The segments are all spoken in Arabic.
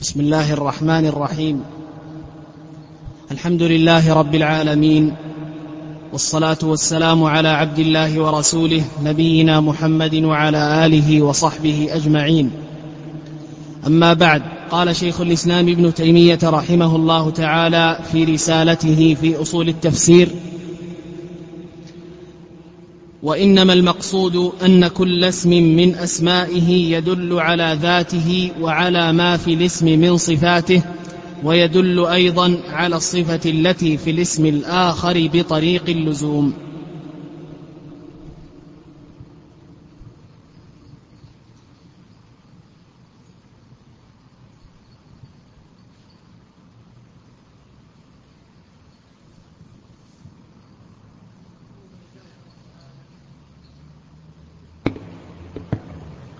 بسم الله الرحمن الرحيم. الحمد لله رب العالمين والصلاة والسلام على عبد الله ورسوله نبينا محمد وعلى آله وصحبه أجمعين. أما بعد قال شيخ الإسلام ابن تيمية رحمه الله تعالى في رسالته في أصول التفسير وإنما المقصود أن كل اسم من أسمائه يدل على ذاته وعلى ما في الاسم من صفاته ويدل أيضا على الصفة التي في الاسم الآخر بطريق اللزوم.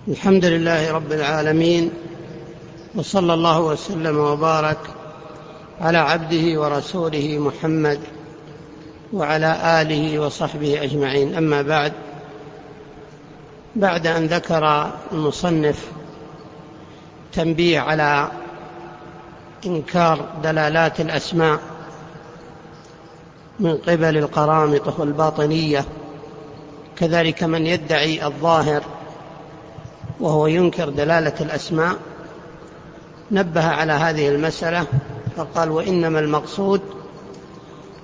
الحمد لله رب العالمين وصلى الله وسلم وبارك على عبده ورسوله محمد وعلى آله وصحبه أجمعين. أما بعد بعد أن ذكر المصنف تنبيه على إنكار دلالات الأسماء من قبل القرامطة والباطنيه كذلك من يدعي الظاهر وهو ينكر دلالة الأسماء نبه على هذه المسألة فقال وإنما المقصود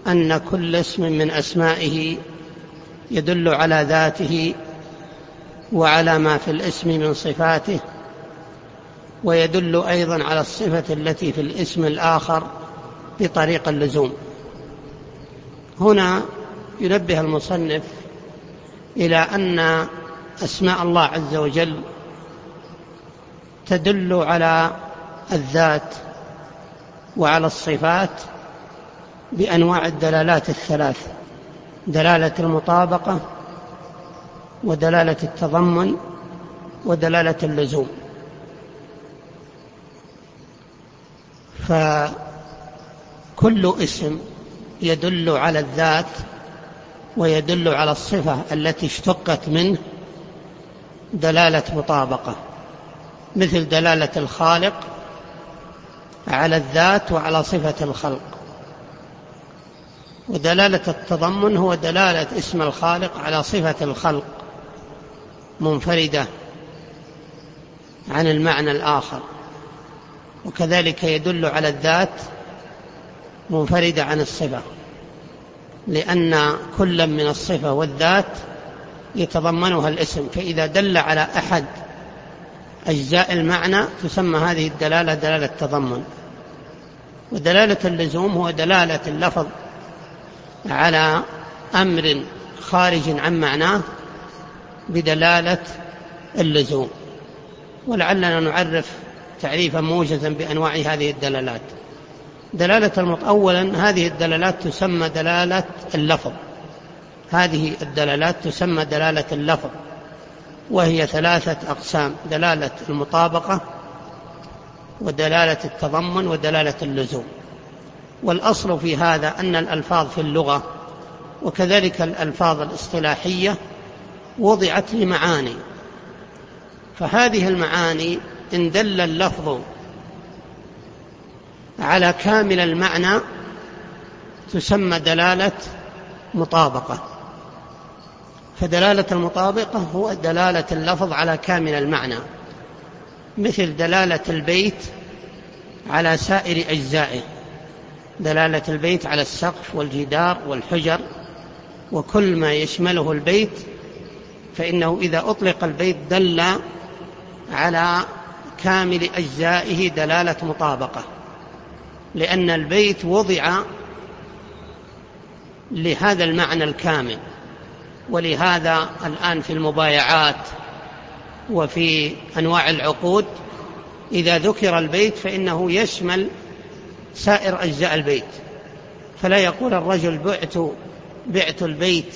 أن كل اسم من أسمائه يدل على ذاته وعلى ما في الاسم من صفاته ويدل أيضا على الصفة التي في الاسم الآخر بطريق اللزوم. هنا ينبه المصنف إلى أن أسماء الله عز وجل تدل على الذات وعلى الصفات بأنواع الدلالات الثلاث دلالة المطابقة ودلالة التضمن ودلالة اللزوم. فكل اسم يدل على الذات ويدل على الصفة التي اشتقت منه دلالة مطابقة. مثل دلالة الخالق على الذات وعلى صفة الخلق. ودلالة التضمن هو دلالة اسم الخالق على صفة الخلق منفردة عن المعنى الآخر. وكذلك يدل على الذات منفردة عن الصفة لأن كل من الصفة والذات يتضمنها الاسم. فإذا دل على أحد أجزاء المعنى تسمى هذه الدلالة دلالة تضمن ودلالة اللزوم هو دلالة اللفظ على أمر خارج عن معناه بدلالة اللزوم. ولعلنا نعرف تعريفا موجزا بأنواع هذه الدلالات. دلالة المط أولا هذه الدلالات تسمى دلالة اللفظ. هذه الدلالات تسمى دلالة اللفظ. وهي ثلاثة أقسام دلالة المطابقة ودلالة التضمن ودلالة اللزوم. والأصل في هذا أن الألفاظ في اللغة وكذلك الألفاظ الاصطلاحية وضعت لمعاني. فهذه المعاني إن دل اللفظ على كامل المعنى تسمى دلالة مطابقة. فدلالة المطابقة هو دلالة اللفظ على كامل المعنى. مثل دلالة البيت على سائر أجزائه. دلالة البيت على السقف والجدار والحجر. وكل ما يشمله البيت فإنه إذا أطلق البيت دل على كامل أجزائه دلالة مطابقة. لأن البيت وضع لهذا المعنى الكامل. ولهذا الآن في المبايعات وفي أنواع العقود إذا ذكر البيت فإنه يشمل سائر أجزاء البيت. فلا يقول الرجل بعت بعت البيت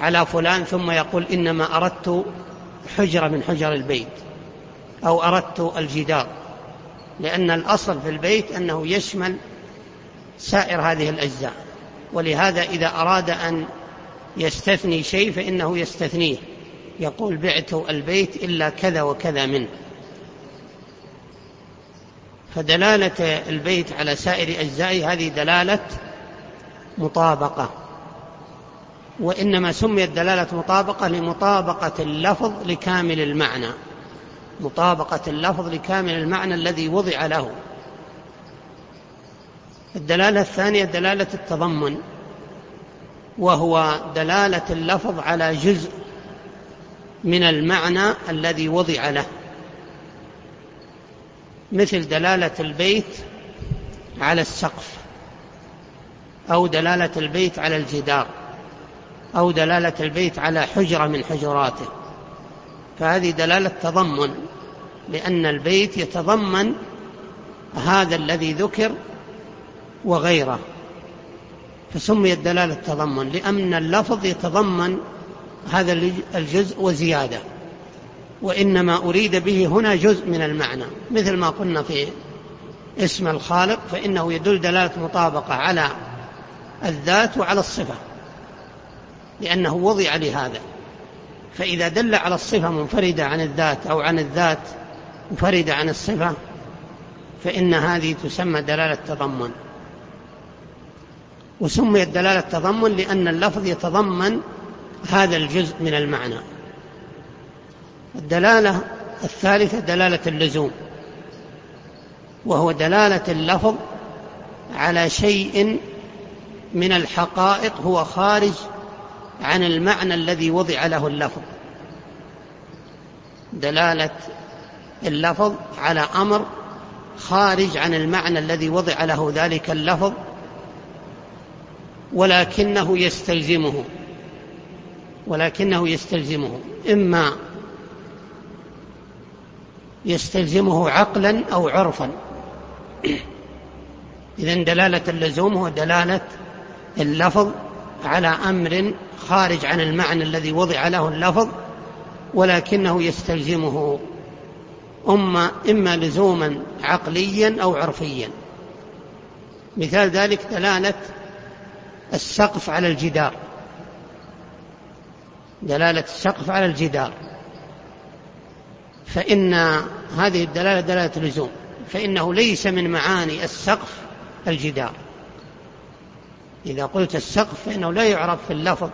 على فلان ثم يقول إنما أردت حجرة من حجر البيت أو أردت الجدار لأن الأصل في البيت أنه يشمل سائر هذه الأجزاء. ولهذا إذا أراد أن يستثني شيء فإنه يستثنيه. يقول بعت البيت إلا كذا وكذا منه. فدلالة البيت على سائر أجزائه هذه دلالة مطابقة. وإنما سميت دلالة مطابقة لمطابقة اللفظ لكامل المعنى. مطابقة اللفظ لكامل المعنى الذي وضع له. الدلالة الثانية دلالة التضمن. وهو دلالة اللفظ على جزء من المعنى الذي وضع له. مثل دلالة البيت على السقف أو دلالة البيت على الجدار أو دلالة البيت على حجرة من حجراته. فهذه دلالة تضمن لأن البيت يتضمن هذا الذي ذكر وغيره. فسميت دلالة تضمن لأن اللفظ يتضمن هذا الجزء وزيادة وإنما أريد به هنا جزء من المعنى مثل ما قلنا في اسم الخالق فإنه يدل دلالة مطابقة على الذات وعلى الصفة لأنه وضع لهذا. فإذا دل على الصفة منفردة عن الذات أو عن الذات منفردة عن الصفة فإن هذه تسمى دلالة تضمن وسميت دلالة تضمن لأن اللفظ يتضمن هذا الجزء من المعنى. الدلالة الثالثة دلالة اللزوم وهو دلالة اللفظ على شيء من الحقائق هو خارج عن المعنى الذي وضع له اللفظ. دلالة اللفظ على أمر خارج عن المعنى الذي وضع له ذلك اللفظ ولكنه يستلزمه. ولكنه يستلزمه. إما يستلزمه عقلا أو عرفا. إذا دلالة اللزوم هو دلالة اللفظ على أمر خارج عن المعنى الذي وضع له اللفظ ولكنه يستلزمه. أما إما لزوما عقليا أو عرفيا. مثال ذلك دلالة السقف على الجدار. دلالة السقف على الجدار. فإن هذه الدلالة دلالة لزوم فإنه ليس من معاني السقف الجدار. إذا قلت السقف فإنه لا يعرف في اللفظ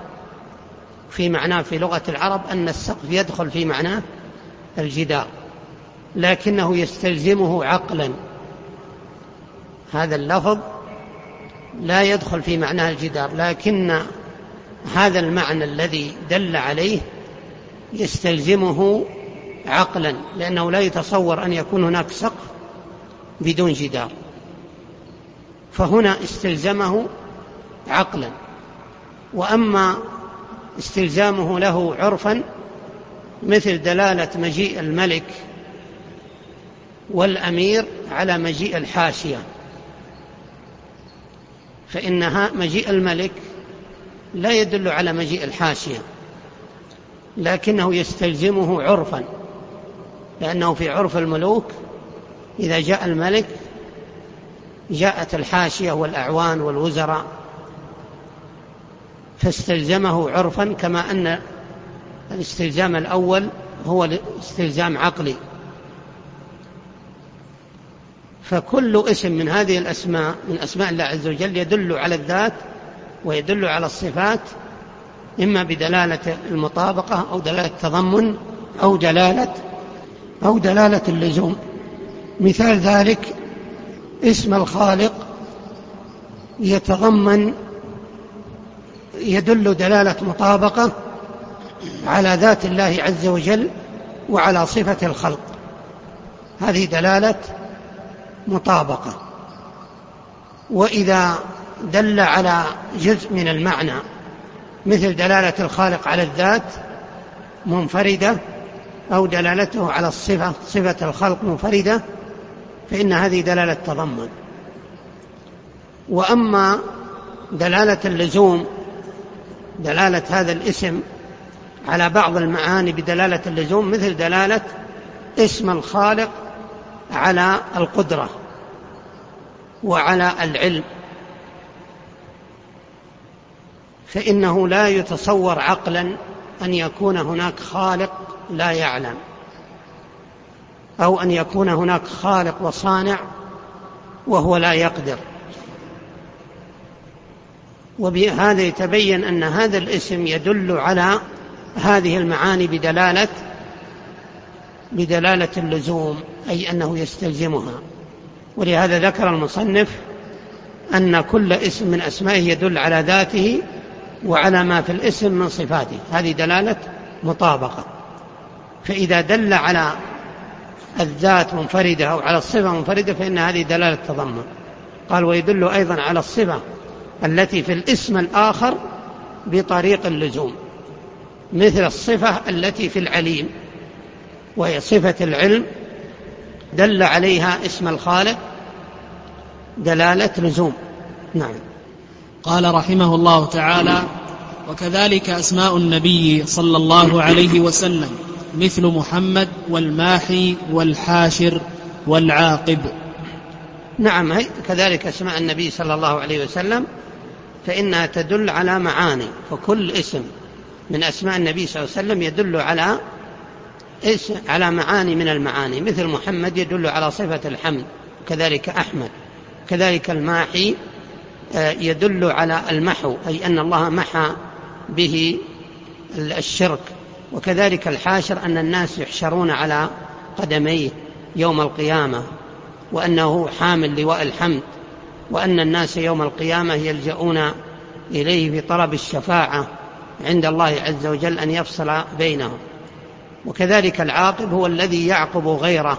في معناه في لغة العرب أن السقف يدخل في معناه الجدار. لكنه يستلزمه عقلا. هذا اللفظ لا يدخل في معناه الجدار لكن هذا المعنى الذي دل عليه يستلزمه عقلا لأنه لا يتصور أن يكون هناك سقف بدون جدار. فهنا استلزمه عقلا. وأما استلزامه له عرفا مثل دلالة مجيء الملك والأمير على مجيء الحاشية. فإنها مجيء الملك لا يدل على مجيء الحاشية لكنه يستلزمه عرفا لأنه في عرف الملوك إذا جاء الملك جاءت الحاشية والأعوان والوزراء فاستلزمه عرفا كما أن الاستلزام الأول هو استلزام عقلي. فكل اسم من هذه الأسماء من أسماء الله عز وجل يدل على الذات ويدل على الصفات إما بدلالة المطابقة أو دلالة التضمن أو دلالة أو دلالة اللزوم. مثال ذلك اسم الخالق يتضمن يدل دلالة مطابقة على ذات الله عز وجل وعلى صفة الخلق. هذه دلالة مطابقة. وإذا دل على جزء من المعنى مثل دلالة الخالق على الذات منفردة أو دلالته على الصفة صفة الخلق منفردة فإن هذه دلالة تضمن. وأما دلالة اللزوم دلالة هذا الاسم على بعض المعاني بدلالة اللزوم مثل دلالة اسم الخالق على القدرة وعلى العلم فإنه لا يتصور عقلا أن يكون هناك خالق لا يعلم أو أن يكون هناك خالق وصانع وهو لا يقدر. وبهذا يتبين أن هذا الاسم يدل على هذه المعاني بدلالة بدلالة اللزوم. أي أنه يستلزمها. ولهذا ذكر المصنف أن كل اسم من أسمائه يدل على ذاته وعلى ما في الاسم من صفاته. هذه دلالة مطابقة. فإذا دل على الذات منفردة أو على الصفة منفردة فإن هذه دلالة تضمن. قال ويدل أيضا على الصفة التي في الاسم الآخر بطريق اللزوم مثل الصفة التي في العليم وهي صفة العلم دل عليها اسم الخالق دلالة لزوم. نعم. قال رحمه الله تعالى وكذلك أسماء النبي صلى الله عليه وسلم مثل محمد والماحي والحاشر والعاقب. نعم كذلك أسماء النبي صلى الله عليه وسلم فإنها تدل على معاني فكل اسم من أسماء النبي صلى الله عليه وسلم يدل على اسم على معاني من المعاني. مثل محمد يدل على صفة الحمد كذلك أحمد. كذلك الماحي آه، يدل على المحو أي أن الله محى به الشرك. وكذلك الحاشر أن الناس يحشرون على قدميه يوم القيامة وأنه حامل لواء الحمد وأن الناس يوم القيامة يلجؤون إليه بطلب الشفاعة عند الله عز وجل أن يفصل بينهم. وكذلك العاقب هو الذي يعقب غيره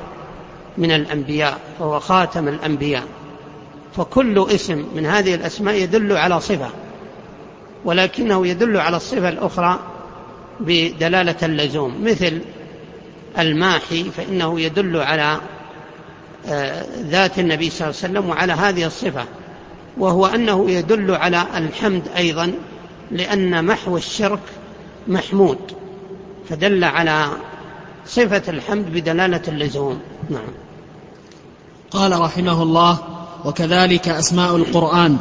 من الأنبياء فهو خاتم الأنبياء. فكل اسم من هذه الأسماء يدل على صفة ولكنه يدل على الصفة الأخرى بدلالة اللزوم. مثل الماحي فإنه يدل على آه، ذات النبي صلى الله عليه وسلم وعلى هذه الصفة. وهو أنه يدل على الحمد أيضا لأن محو الشرك محمود. فدل على صفة الحمد بدلالة اللزوم. نعم. قال رحمه الله وكذلك أسماء القرآن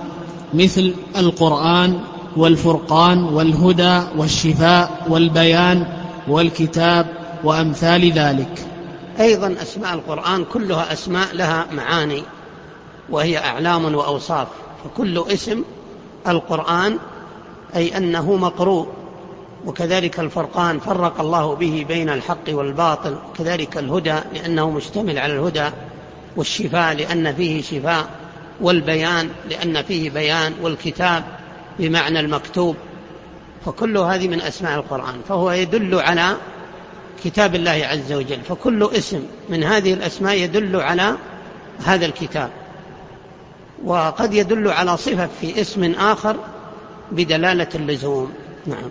مثل القرآن والفرقان والهدى والشفاء والبيان والكتاب وأمثال ذلك. أيضا أسماء القرآن كلها أسماء لها معاني وهي أعلام وأوصاف. فكل اسم القرآن أي أنه مقروء. وكذلك الفرقان فرق الله به بين الحق والباطل كذلك الهدى لأنه مشتمل على الهدى والشفاء لأن فيه شفاء والبيان لأن فيه بيان والكتاب بمعنى المكتوب. فكل هذه من أسماء القرآن فهو يدل على كتاب الله عز وجل فكل اسم من هذه الأسماء يدل على هذا الكتاب. وقد يدل على صفة في اسم آخر بدلالة اللزوم. نعم.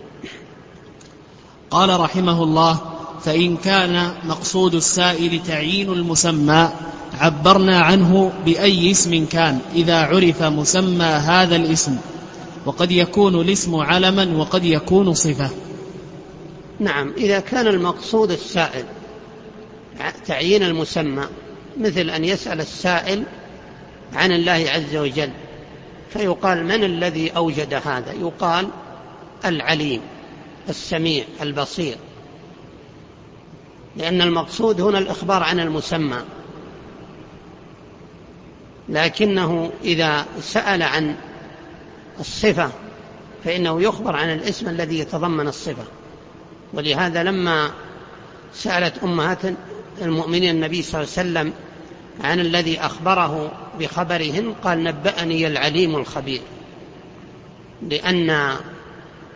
قال رحمه الله فإن كان مقصود السائل تعيين المسمى عبرنا عنه بأي اسم كان إذا عرف مسمى هذا الاسم. وقد يكون الاسم علما وقد يكون صفة. نعم إذا كان المقصود السائل تعيين المسمى مثل أن يسأل السائل عن الله عز وجل فيقال من الذي أوجد هذا؟ يقال العليم. السميع البصير. لأن المقصود هنا الإخبار عن المسمى. لكنه إذا سأل عن الصفة فإنه يخبر عن الاسم الذي يتضمن الصفة. ولهذا لما سألت أمهات المؤمنين النبي صلى الله عليه وسلم عن الذي أخبره بخبرهن قال نبأني العليم الخبير. لأن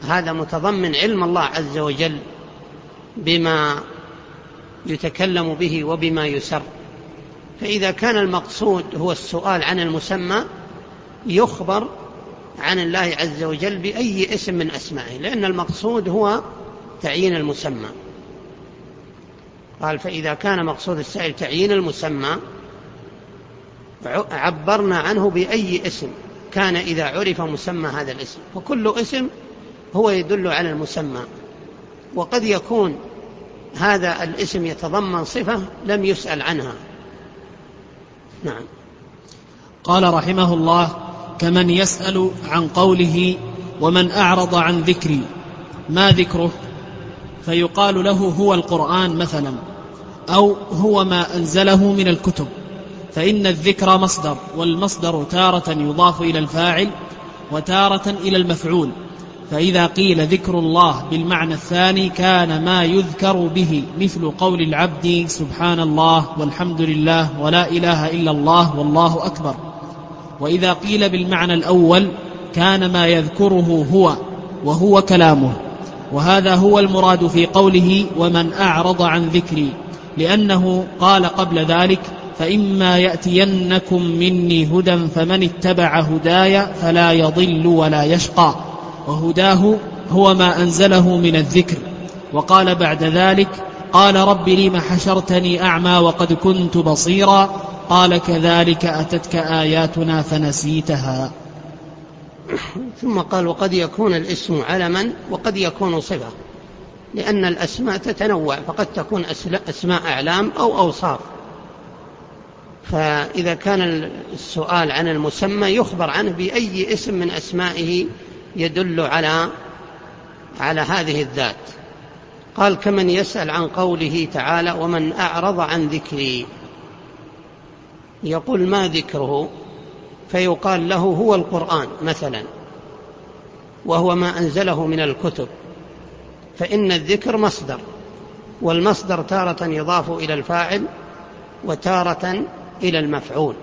هذا متضمن علم الله عز وجل بما يتكلم به وبما يسر. فإذا كان المقصود هو السؤال عن المسمى يخبر عن الله عز وجل بأي اسم من أسمائه لأن المقصود هو تعيين المسمى. قال فإذا كان مقصود السائل تعيين المسمى عبرنا عنه بأي اسم. كان إذا عرف مسمى هذا الاسم. فكل اسم هو يدل على المسمى. وقد يكون هذا الاسم يتضمن صفة لم يسأل عنها. نعم. قال رحمه الله كمن يسأل عن قوله ومن أعرض عن ذكري ما ذكره؟ فيقال له هو القرآن مثلا أو هو ما أنزله من الكتب فإن الذكر مصدر والمصدر تارة يضاف إلى الفاعل وتارة إلى المفعول فإذا قيل ذكر الله بالمعنى الثاني كان ما يذكر به مثل قول العبد سبحان الله والحمد لله ولا إله إلا الله والله أكبر. وإذا قيل بالمعنى الأول كان ما يذكره هو وهو كلامه. وهذا هو المراد في قوله ومن أعرض عن ذكري لأنه قال قبل ذلك فإما يأتينكم مني هدى فمن اتبع هداي فلا يضل ولا يشقى. وهداه هو ما أنزله من الذكر. وقال بعد ذلك قال رب لم حشرتني أعمى وقد كنت بصيرا؟ قال كذلك أتتك آياتنا فنسيتها. ثم قال وقد يكون الاسم علما وقد يكون صفة لأن الأسماء تتنوع فقد تكون أسماء أعلام أو أوصاف. فإذا كان السؤال عن المسمى يخبر عنه بأي اسم من أسمائه يدل على على هذه الذات. قال كمن يسأل عن قوله تعالى ومن أعرض عن ذكري. يقول ما ذكره؟ فيقال له هو القرآن مثلا وهو ما أنزله من الكتب فإن الذكر مصدر والمصدر تارة يضاف إلى الفاعل وتارة إلى المفعول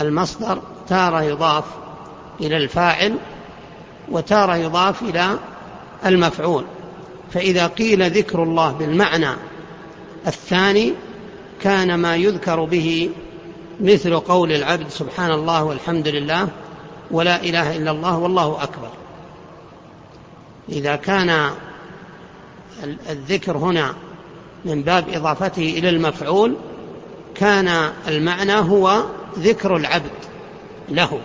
المصدر تارة يضاف إلى الفاعل وتارة يضاف إلى المفعول. فإذا قيل ذكر الله بالمعنى الثاني كان ما يذكر به مثل قول العبد سبحان الله والحمد لله ولا إله إلا الله والله أكبر. إذا كان الذكر هنا من باب إضافته إلى المفعول كان المعنى هو ذكر العبد له.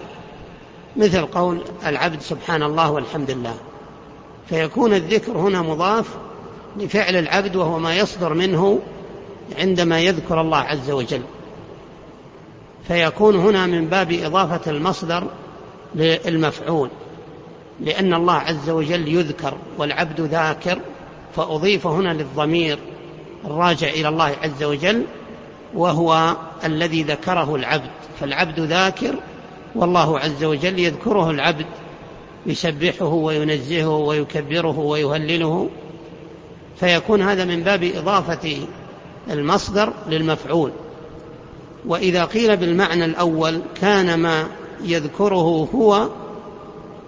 مثل قول العبد سبحان الله والحمد لله. فيكون الذكر هنا مضاف لفعل العبد وهو ما يصدر منه عندما يذكر الله عز وجل. فيكون هنا من باب إضافة المصدر للمفعول. لأن الله عز وجل يذكر والعبد ذاكر فأضيف هنا للضمير الراجع إلى الله عز وجل وهو الذي ذكره العبد. فالعبد ذاكر والله عز وجل يذكره العبد يسبحه وينزهه ويكبره ويهلله فيكون هذا من باب إضافة المصدر للمفعول. وإذا قيل بالمعنى الأول كان ما يذكره هو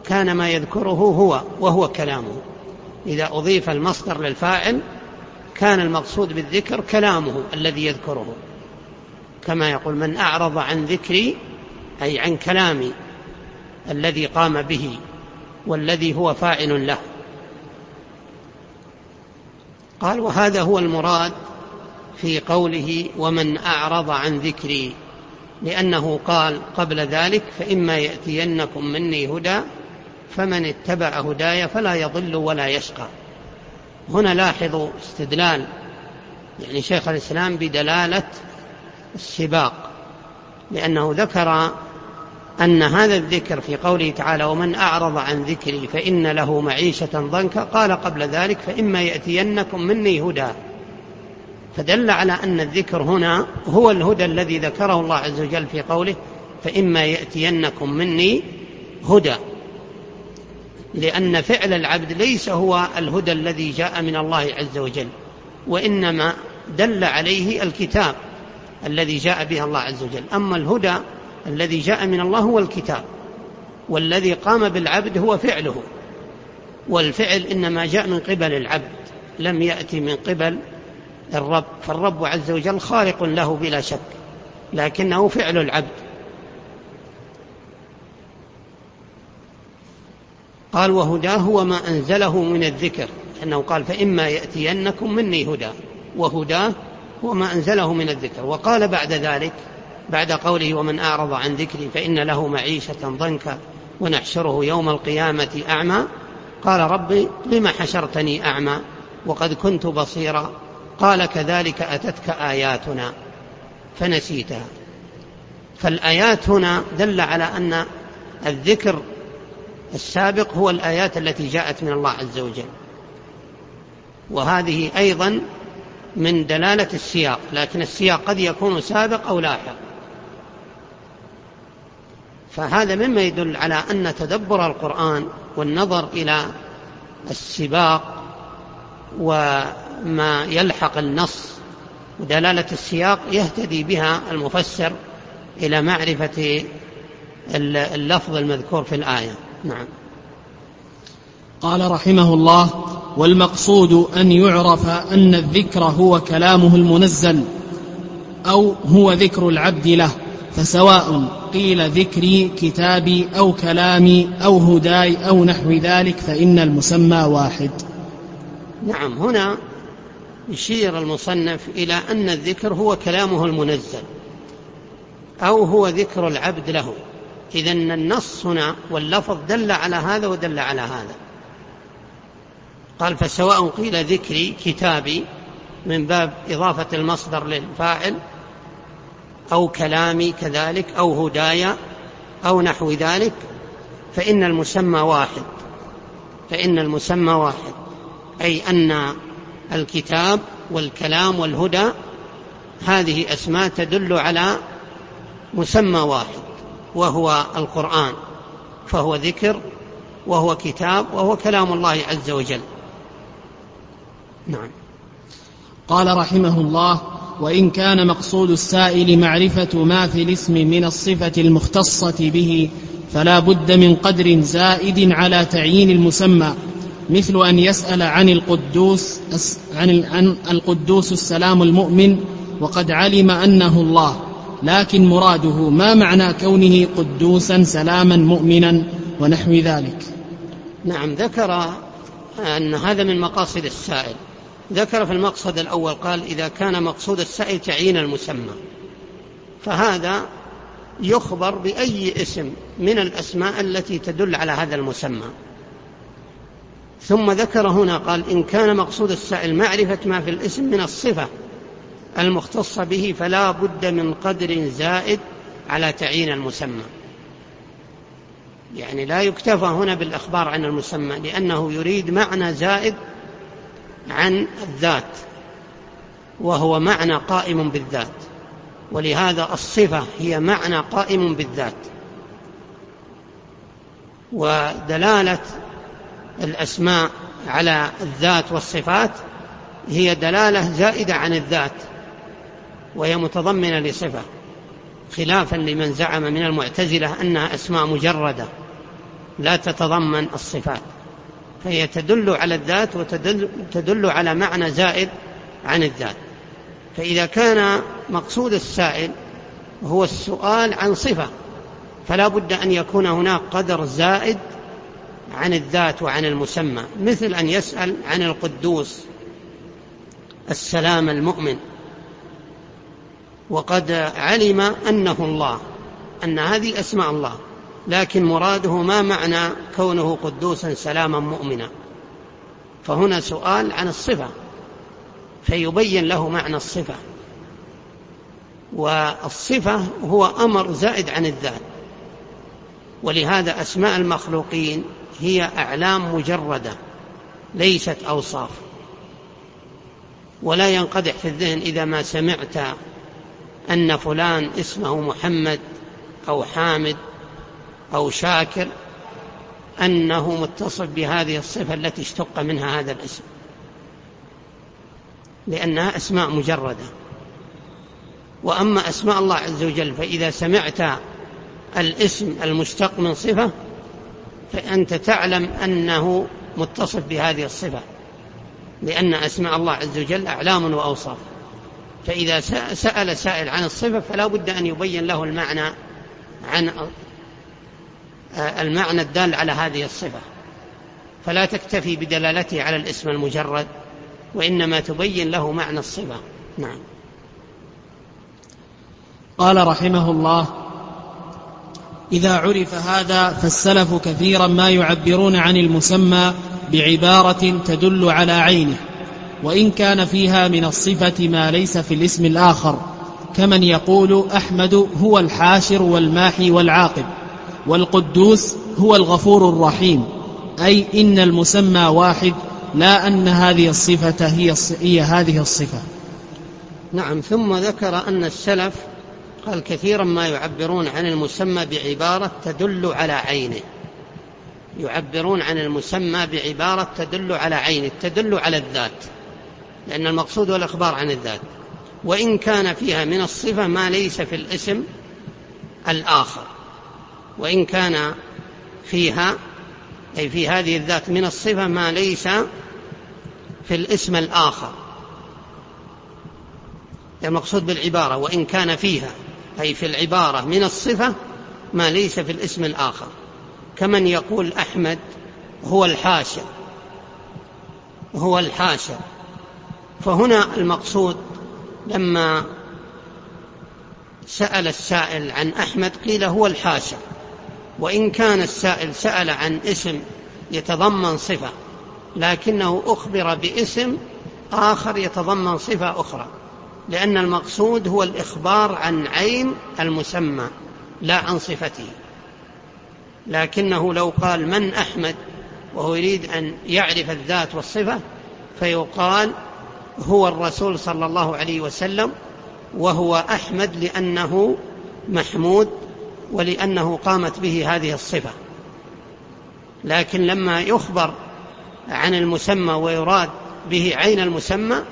كان ما يذكره هو وهو كلامه. إذا أضيف المصدر للفاعل كان المقصود بالذكر كلامه الذي يذكره. كما يقول من أعرض عن ذكري أي عن كلامي الذي قام به والذي هو فاعل له. قال وهذا هو المراد في قوله ومن أعرض عن ذكري. لأنه قال قبل ذلك فإما يأتينكم مني هدى فمن اتبع هداي فلا يضل ولا يشقى. هنا لاحظوا استدلال يعني شيخ الإسلام بدلالة السباق لأنه ذكر أن هذا الذكر في قوله تعالى ومن أعرض عن ذكري فإن له معيشة ضنكا قال قبل ذلك فإما يأتينكم مني هدى. فدل على أن الذكر هنا هو الهدى الذي ذكره الله عز وجل في قوله فإما يأتينكم مني هدى. لأن فعل العبد ليس هو الهدى الذي جاء من الله عز وجل وإنما دل عليه الكتاب الذي جاء به الله عز وجل. أما الهدى الذي جاء من الله هو الكتاب والذي قام بالعبد هو فعله. والفعل إنما جاء من قبل العبد لم يأتي من قبل الرب. فالرب عز وجل خالق له بلا شك لكنه فعل العبد. قال وهداه هو ما أنزله من الذكر أنه قال فإما يأتينكم مني هدى وهداه هو ما أنزله من الذكر. وقال بعد ذلك بعد قوله ومن أعرض عن ذكري فإن له معيشة ضنكا ونحشره يوم القيامة أعمى قال ربي لم حشرتني أعمى وقد كنت بصيرا؟ قال كذلك أتتك آياتنا فنسيتها. فالآيات هنا دل على أن الذكر السابق هو الآيات التي جاءت من الله عز وجل. وهذه أيضا من دلالة السياق لكن السياق قد يكون سابق أو لاحق. فهذا مما يدل على أن تدبر القرآن والنظر إلى السباق وما يلحق النص ودلالة السياق يهتدي بها المفسر إلى معرفة اللفظ المذكور في الآية. نعم. قال رحمه الله والمقصود أن يعرف أن الذكر هو كلامه المنزل أو هو ذكر العبد له فسواء قيل ذكري كتابي أو كلامي أو هداي أو نحو ذلك فإن المسمى واحد. نعم هنا يشير المصنف إلى أن الذكر هو كلامه المنزل أو هو ذكر العبد له. إذا النص هنا واللفظ دل على هذا ودل على هذا. قال فسواء قيل ذكري كتابي من باب إضافة المصدر للفاعل أو كلامي كذلك أو هدايا أو نحو ذلك فإن المسمى واحد. فإن المسمى واحد. أي أن الكتاب والكلام والهدى هذه أسماء تدل على مسمى واحد وهو القرآن. فهو ذكر وهو كتاب وهو كلام الله عز وجل. نعم. قال رحمه الله وإن كان مقصود السائل معرفة ما في الاسم من الصفة المختصة به فلا بد من قدر زائد على تعيين المسمى مثل أن يسأل عن القدوس عن القدوس السلام المؤمن وقد علم أنه الله لكن مراده ما معنى كونه قدوسا سلاما مؤمنا ونحو ذلك. نعم ذكر أن هذا من مقاصد السائل. ذكر في المقصد الأول قال إذا كان مقصود السائل تعيين المسمى. فهذا يخبر بأي اسم من الأسماء التي تدل على هذا المسمى. ثم ذكر هنا قال إن كان مقصود السائل معرفة ما في الاسم من الصفة المختصة به فلا بد من قدر زائد على تعيين المسمى. يعني لا يكتفى هنا بالإخبار عن المسمى لأنه يريد معنى زائد عن الذات وهو معنى قائم بالذات. ولهذا الصفة هي معنى قائم بالذات. ودلالة الأسماء على الذات والصفات هي دلالة زائدة عن الذات وهي متضمنة لصفة خلافا لمن زعم من المعتزلة أنها أسماء مجردة لا تتضمن الصفات. فهي تدل على الذات وتدل تدل على معنى زائد عن الذات. فإذا كان مقصود السائل هو السؤال عن صفة فلا بد أن يكون هناك قدر زائد عن الذات وعن المسمى مثل أن يسأل عن القدوس السلام المؤمن. وقد علم أنه الله أن هذه أسماء الله. لكن مراده ما معنى كونه قدوسا سلاما مؤمنا. فهنا سؤال عن الصفة فيبين له معنى الصفة. والصفة هو أمر زائد عن الذات. ولهذا أسماء المخلوقين هي أعلام مجردة ليست أوصاف. ولا ينقدح في الذهن إذا ما سمعت أن فلان اسمه محمد أو حامد أو شاكر أنه متصف بهذه الصفة التي اشتق منها هذا الاسم. لأنها أسماء مجردة. وأما أسماء الله عز وجل فإذا سمعت الاسم المشتق من صفة فأنت تعلم أنه متصف بهذه الصفة. لأن أسماء الله عز وجل أعلام وأوصاف. فإذا سأل سائل عن الصفة فلا بد أن يبين له المعنى عن المعنى الدال على هذه الصفة. فلا تكتفي بدلالته على الاسم المجرد وإنما تبين له معنى الصفة. نعم. قال رحمه الله إذا عرف هذا فالسلف كثيرا ما يعبرون عن المسمى بعبارة تدل على عينه وإن كان فيها من الصفة ما ليس في الاسم الآخر كمن يقول أحمد هو الحاشر والماحي والعاقب. والقدوس هو الغفور الرحيم. أي إن المسمى واحد لا أن هذه الصفة هي, هي هذه الصفة. نعم ثم ذكر أن السلف قال كثيرا ما يعبرون عن المسمى بعبارة تدل على عينه. يعبرون عن المسمى بعبارة تدل على عينه تدل على الذات. لأن المقصود هو الإخبار عن الذات. وإن كان فيها من الصفة ما ليس في الاسم الآخر. وإن كان فيها أي في هذه الذات من الصفة ما ليس في الاسم الآخر. المقصود بالعبارة وإن كان فيها أي في العبارة من الصفة ما ليس في الاسم الآخر. كمن يقول أحمد هو الحاشا هو الحاشا. فهنا المقصود لما سأل السائل عن أحمد قيل هو الحاشا. وإن كان السائل سأل عن اسم يتضمن صفة لكنه أخبر باسم آخر يتضمن صفة أخرى لأن المقصود هو الإخبار عن عين المسمى لا عن صفته. لكنه لو قال من أحمد وهو يريد أن يعرف الذات والصفة فيقال هو الرسول صلى الله عليه وسلم وهو أحمد لأنه محمود ولأنه قامت به هذه الصفة. لكن لما يخبر عن المسمى ويراد به عين المسمى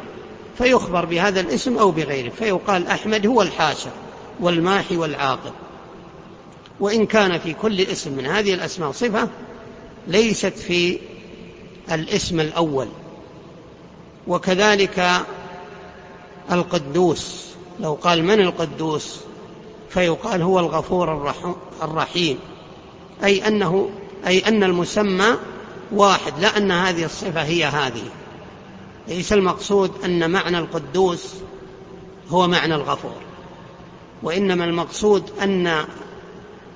فيخبر بهذا الاسم أو بغيره فيقال أحمد هو الحاشر والماحي والعاقب. وإن كان في كل اسم من هذه الأسماء صفة ليست في الاسم الأول. وكذلك القدوس لو قال من القدوس؟ فيقال هو الغفور الرحيم. أي أنه أي أن المسمى واحد لا أن هذه الصفة هي هذه. ليس المقصود أن معنى القدوس هو معنى الغفور. وإنما المقصود أن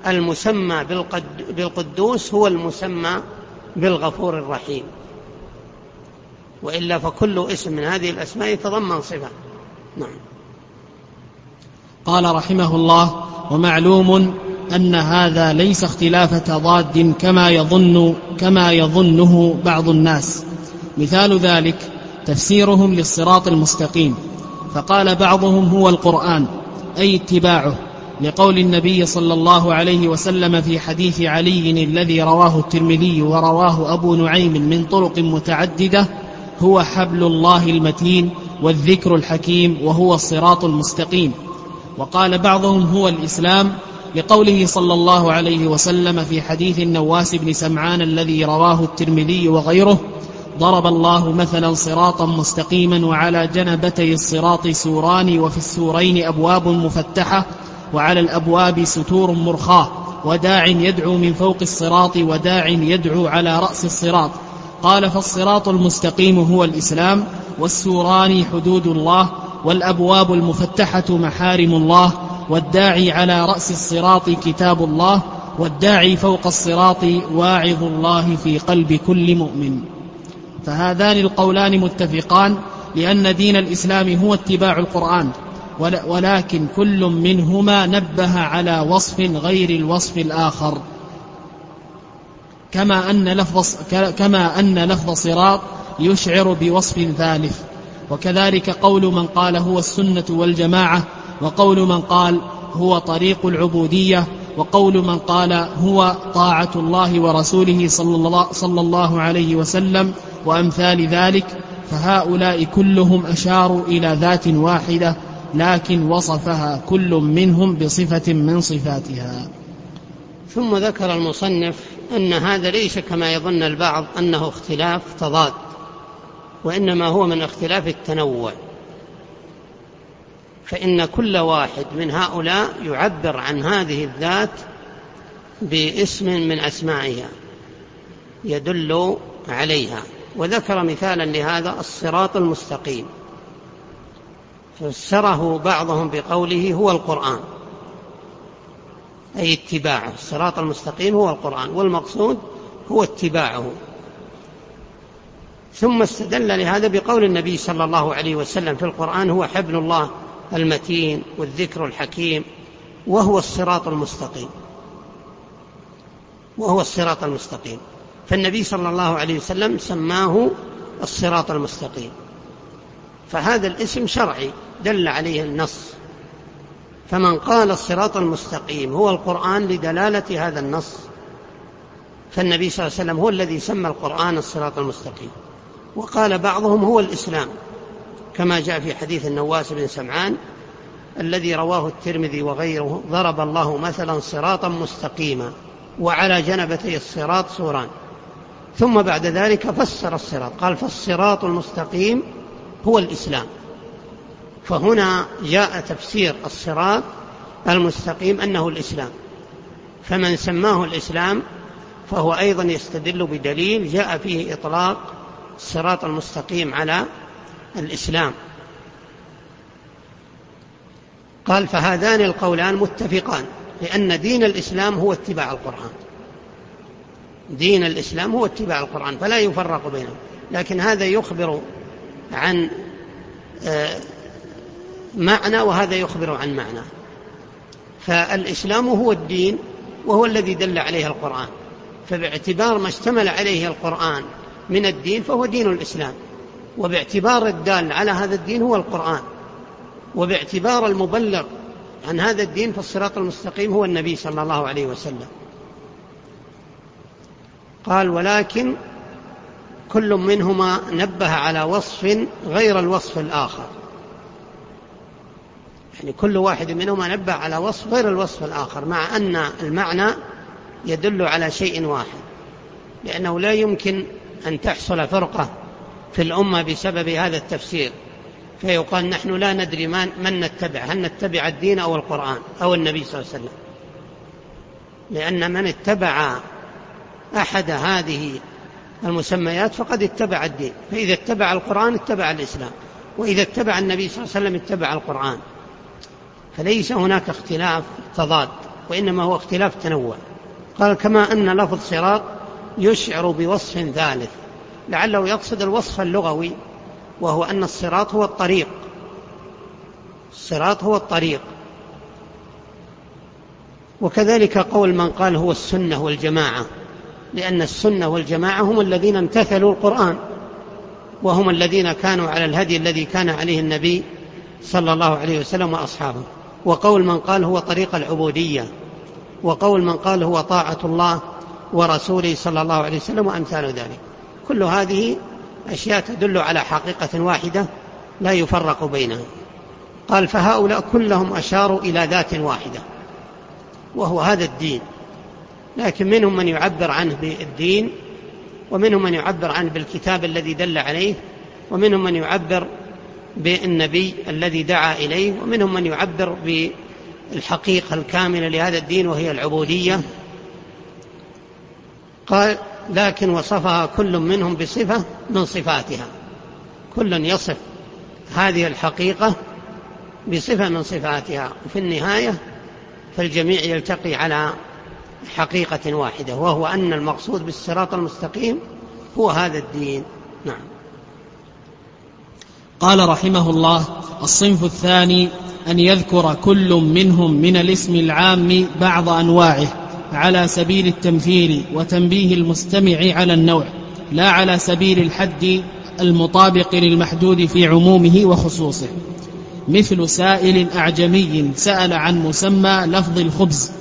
المسمى بالقدوس هو المسمى بالغفور الرحيم. وإلا فكل اسم من هذه الأسماء يتضمن صفة. نعم. قال رحمه الله ومعلوم أن هذا ليس اختلاف تضاد كما يظن كما يظنه بعض الناس. مثال ذلك تفسيرهم للصراط المستقيم. فقال بعضهم هو القرآن أي اتباعه لقول النبي صلى الله عليه وسلم في حديث علي الذي رواه الترمذي ورواه أبو نعيم من طرق متعددة هو حبل الله المتين والذكر الحكيم وهو الصراط المستقيم وقال بعضهم هو الإسلام لقوله صلى الله عليه وسلم في حديث النواس بن سمعان الذي رواه الترمذي وغيره ضرب الله مثلا صراطا مستقيما وعلى جنبتي الصراط سوران وفي السورين أبواب مفتحة وعلى الأبواب ستور مرخاة وداع يدعو من فوق الصراط وداع يدعو على رأس الصراط قال فالصراط المستقيم هو الإسلام والسوران حدود الله والأبواب المفتحة محارم الله والداعي على رأس الصراط كتاب الله والداعي فوق الصراط واعظ الله في قلب كل مؤمن. فهذان القولان متفقان لأن دين الإسلام هو اتباع القرآن ولكن كل منهما نبه على وصف غير الوصف الآخر. كما أن لفظ كما أن لفظ صراط يشعر بوصف ثالث. وكذلك قول من قال هو السنة والجماعة وقول من قال هو طريق العبودية وقول من قال هو طاعة الله ورسوله صلى الله عليه وسلم وأمثال ذلك فهؤلاء كلهم أشاروا إلى ذات واحدة لكن وصفها كل منهم بصفة من صفاتها. ثم ذكر المصنف أن هذا ليس كما يظن البعض أنه اختلاف تضاد. وإنما هو من اختلاف التنوع. فإن كل واحد من هؤلاء يعبر عن هذه الذات باسم من أسمائها يدل عليها. وذكر مثالا لهذا الصراط المستقيم. فسره بعضهم بقوله هو القرآن. أي اتباعه. الصراط المستقيم هو القرآن. والمقصود هو اتباعه. ثم استدل لهذا بقول النبي صلى الله عليه وسلم في القرآن هو حبل الله المتين والذكر الحكيم وهو الصراط المستقيم. وهو الصراط المستقيم. فالنبي صلى الله عليه وسلم سماه الصراط المستقيم. فهذا الاسم شرعي دل عليه النص. فمن قال الصراط المستقيم هو القرآن لدلالة هذا النص. فالنبي صلى الله عليه وسلم هو الذي سمى القرآن الصراط المستقيم. وقال بعضهم هو الإسلام كما جاء في حديث النواس بن سمعان الذي رواه الترمذي وغيره ضرب الله مثلا صراطا مستقيما وعلى جنبتي الصراط سوران ثم بعد ذلك فسر الصراط قال فالصراط المستقيم هو الإسلام. فهنا جاء تفسير الصراط المستقيم أنه الإسلام فمن سماه الإسلام فهو أيضا يستدل بدليل جاء فيه إطلاق الصراط المستقيم على الإسلام. قال فهذان القولان متفقان لأن دين الإسلام هو اتباع القرآن. دين الإسلام هو اتباع القرآن فلا يفرق بينهم. لكن هذا يخبر عن آه، معنى وهذا يخبر عن معنى. فالإسلام هو الدين وهو الذي دل عليه القرآن. فباعتبار ما اشتمل عليه القرآن من الدين فهو دين الإسلام. وباعتبار الدال على هذا الدين هو القرآن. وباعتبار المبلغ عن هذا الدين فالصراط المستقيم هو النبي صلى الله عليه وسلم. قال ولكن كل منهما نبه على وصف غير الوصف الآخر. يعني كل واحد منهما نبه على وصف غير الوصف الآخر مع أن المعنى يدل على شيء واحد. لأنه لا يمكن أن تحصل فرقة في الأمة بسبب هذا التفسير. فيقال نحن لا ندري من, نتبع. هل نتبع الدين أو القرآن أو النبي صلى الله عليه وسلم؟ لأن من اتبع أحد هذه المسميات فقد اتبع الدين. فإذا اتبع القرآن اتبع الإسلام. وإذا اتبع النبي صلى الله عليه وسلم اتبع القرآن. فليس هناك اختلاف تضاد وإنما هو اختلاف تنوع. قال كما أن لفظ صراط يشعر بوصف ثالث لعله يقصد الوصف اللغوي وهو أن الصراط هو الطريق. الصراط هو الطريق. وكذلك قول من قال هو السنة والجماعة لأن السنة والجماعة هم الذين امتثلوا القرآن وهم الذين كانوا على الهدي الذي كان عليه النبي صلى الله عليه وسلم وأصحابه. وقول من قال هو طريق العبودية وقول من قال هو طاعة الله ورسوله صلى الله عليه وسلم وأمثال ذلك. كل هذه أشياء تدل على حقيقة واحدة لا يفرق بينها. قال فهؤلاء كلهم أشاروا إلى ذات واحدة وهو هذا الدين. لكن منهم من يعبر عنه بالدين ومنهم من يعبر عنه بالكتاب الذي دل عليه ومنهم من يعبر بالنبي الذي دعا إليه ومنهم من يعبر بالحقيقة الكاملة لهذا الدين وهي العبودية. قال لكن وصفها كل منهم بصفة من صفاتها. كل يصف هذه الحقيقة بصفة من صفاتها. وفي النهاية فالجميع يلتقي على حقيقة واحدة وهو أن المقصود بالصراط المستقيم هو هذا الدين. نعم. قال رحمه الله الصنف الثاني أن يذكر كل منهم من الاسم العام بعض أنواعه. على سبيل التمثيل وتنبيه المستمع على النوع لا على سبيل الحد المطابق للمحدود في عمومه وخصوصه. مثل سائل أعجمي سأل عن مسمى لفظ الخبز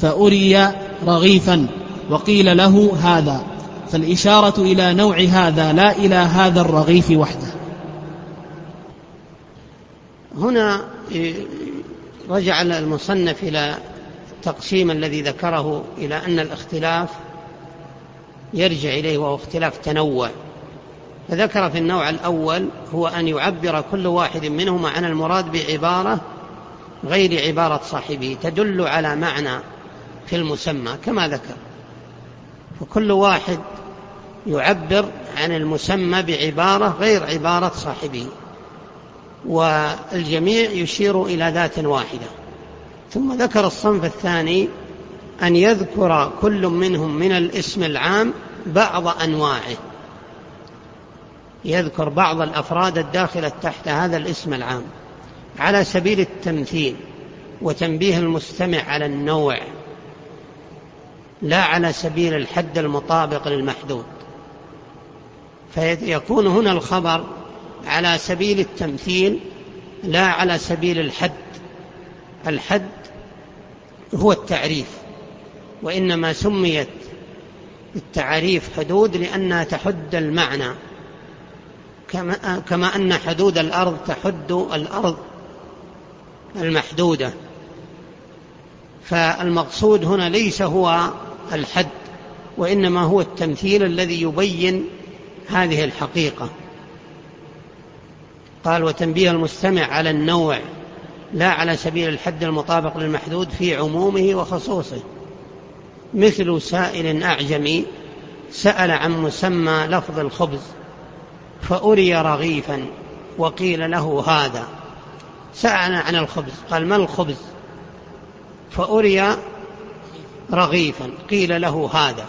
فأري رغيفا وقيل له هذا فالإشارة إلى نوع هذا لا إلى هذا الرغيف وحده. هنا رجع المصنف إلى التقسيم الذي ذكره إلى أن الاختلاف يرجع إليه وهو اختلاف تنوع. فذكر في النوع الأول هو أن يعبر كل واحد منهما عن المراد بعبارة غير عبارة صاحبه تدل على معنى في المسمى كما ذكر. فكل واحد يعبر عن المسمى بعبارة غير عبارة صاحبه والجميع يشير إلى ذات واحدة. ثم ذكر الصنف الثاني أن يذكر كل منهم من الاسم العام بعض أنواعه. يذكر بعض الأفراد الداخلة تحت هذا الاسم العام على سبيل التمثيل وتنبيه المستمع على النوع لا على سبيل الحد المطابق للمحدود. فيكون هنا الخبر على سبيل التمثيل لا على سبيل الحد. الحد هو التعريف وإنما سميت التعريف حدود لأنها تحد المعنى. كما, كما أن حدود الأرض تحد الأرض المحدودة. فالمقصود هنا ليس هو الحد وإنما هو التمثيل الذي يبين هذه الحقيقة. قال وتنبيه المستمع على النوع لا على سبيل الحد المطابق للمحدود في عمومه وخصوصه. مثل سائل أعجمي سأل عن مسمى لفظ الخبز فأري رغيفا وقيل له هذا. سأل عن الخبز قال ما الخبز؟ فأري رغيفا قيل له هذا.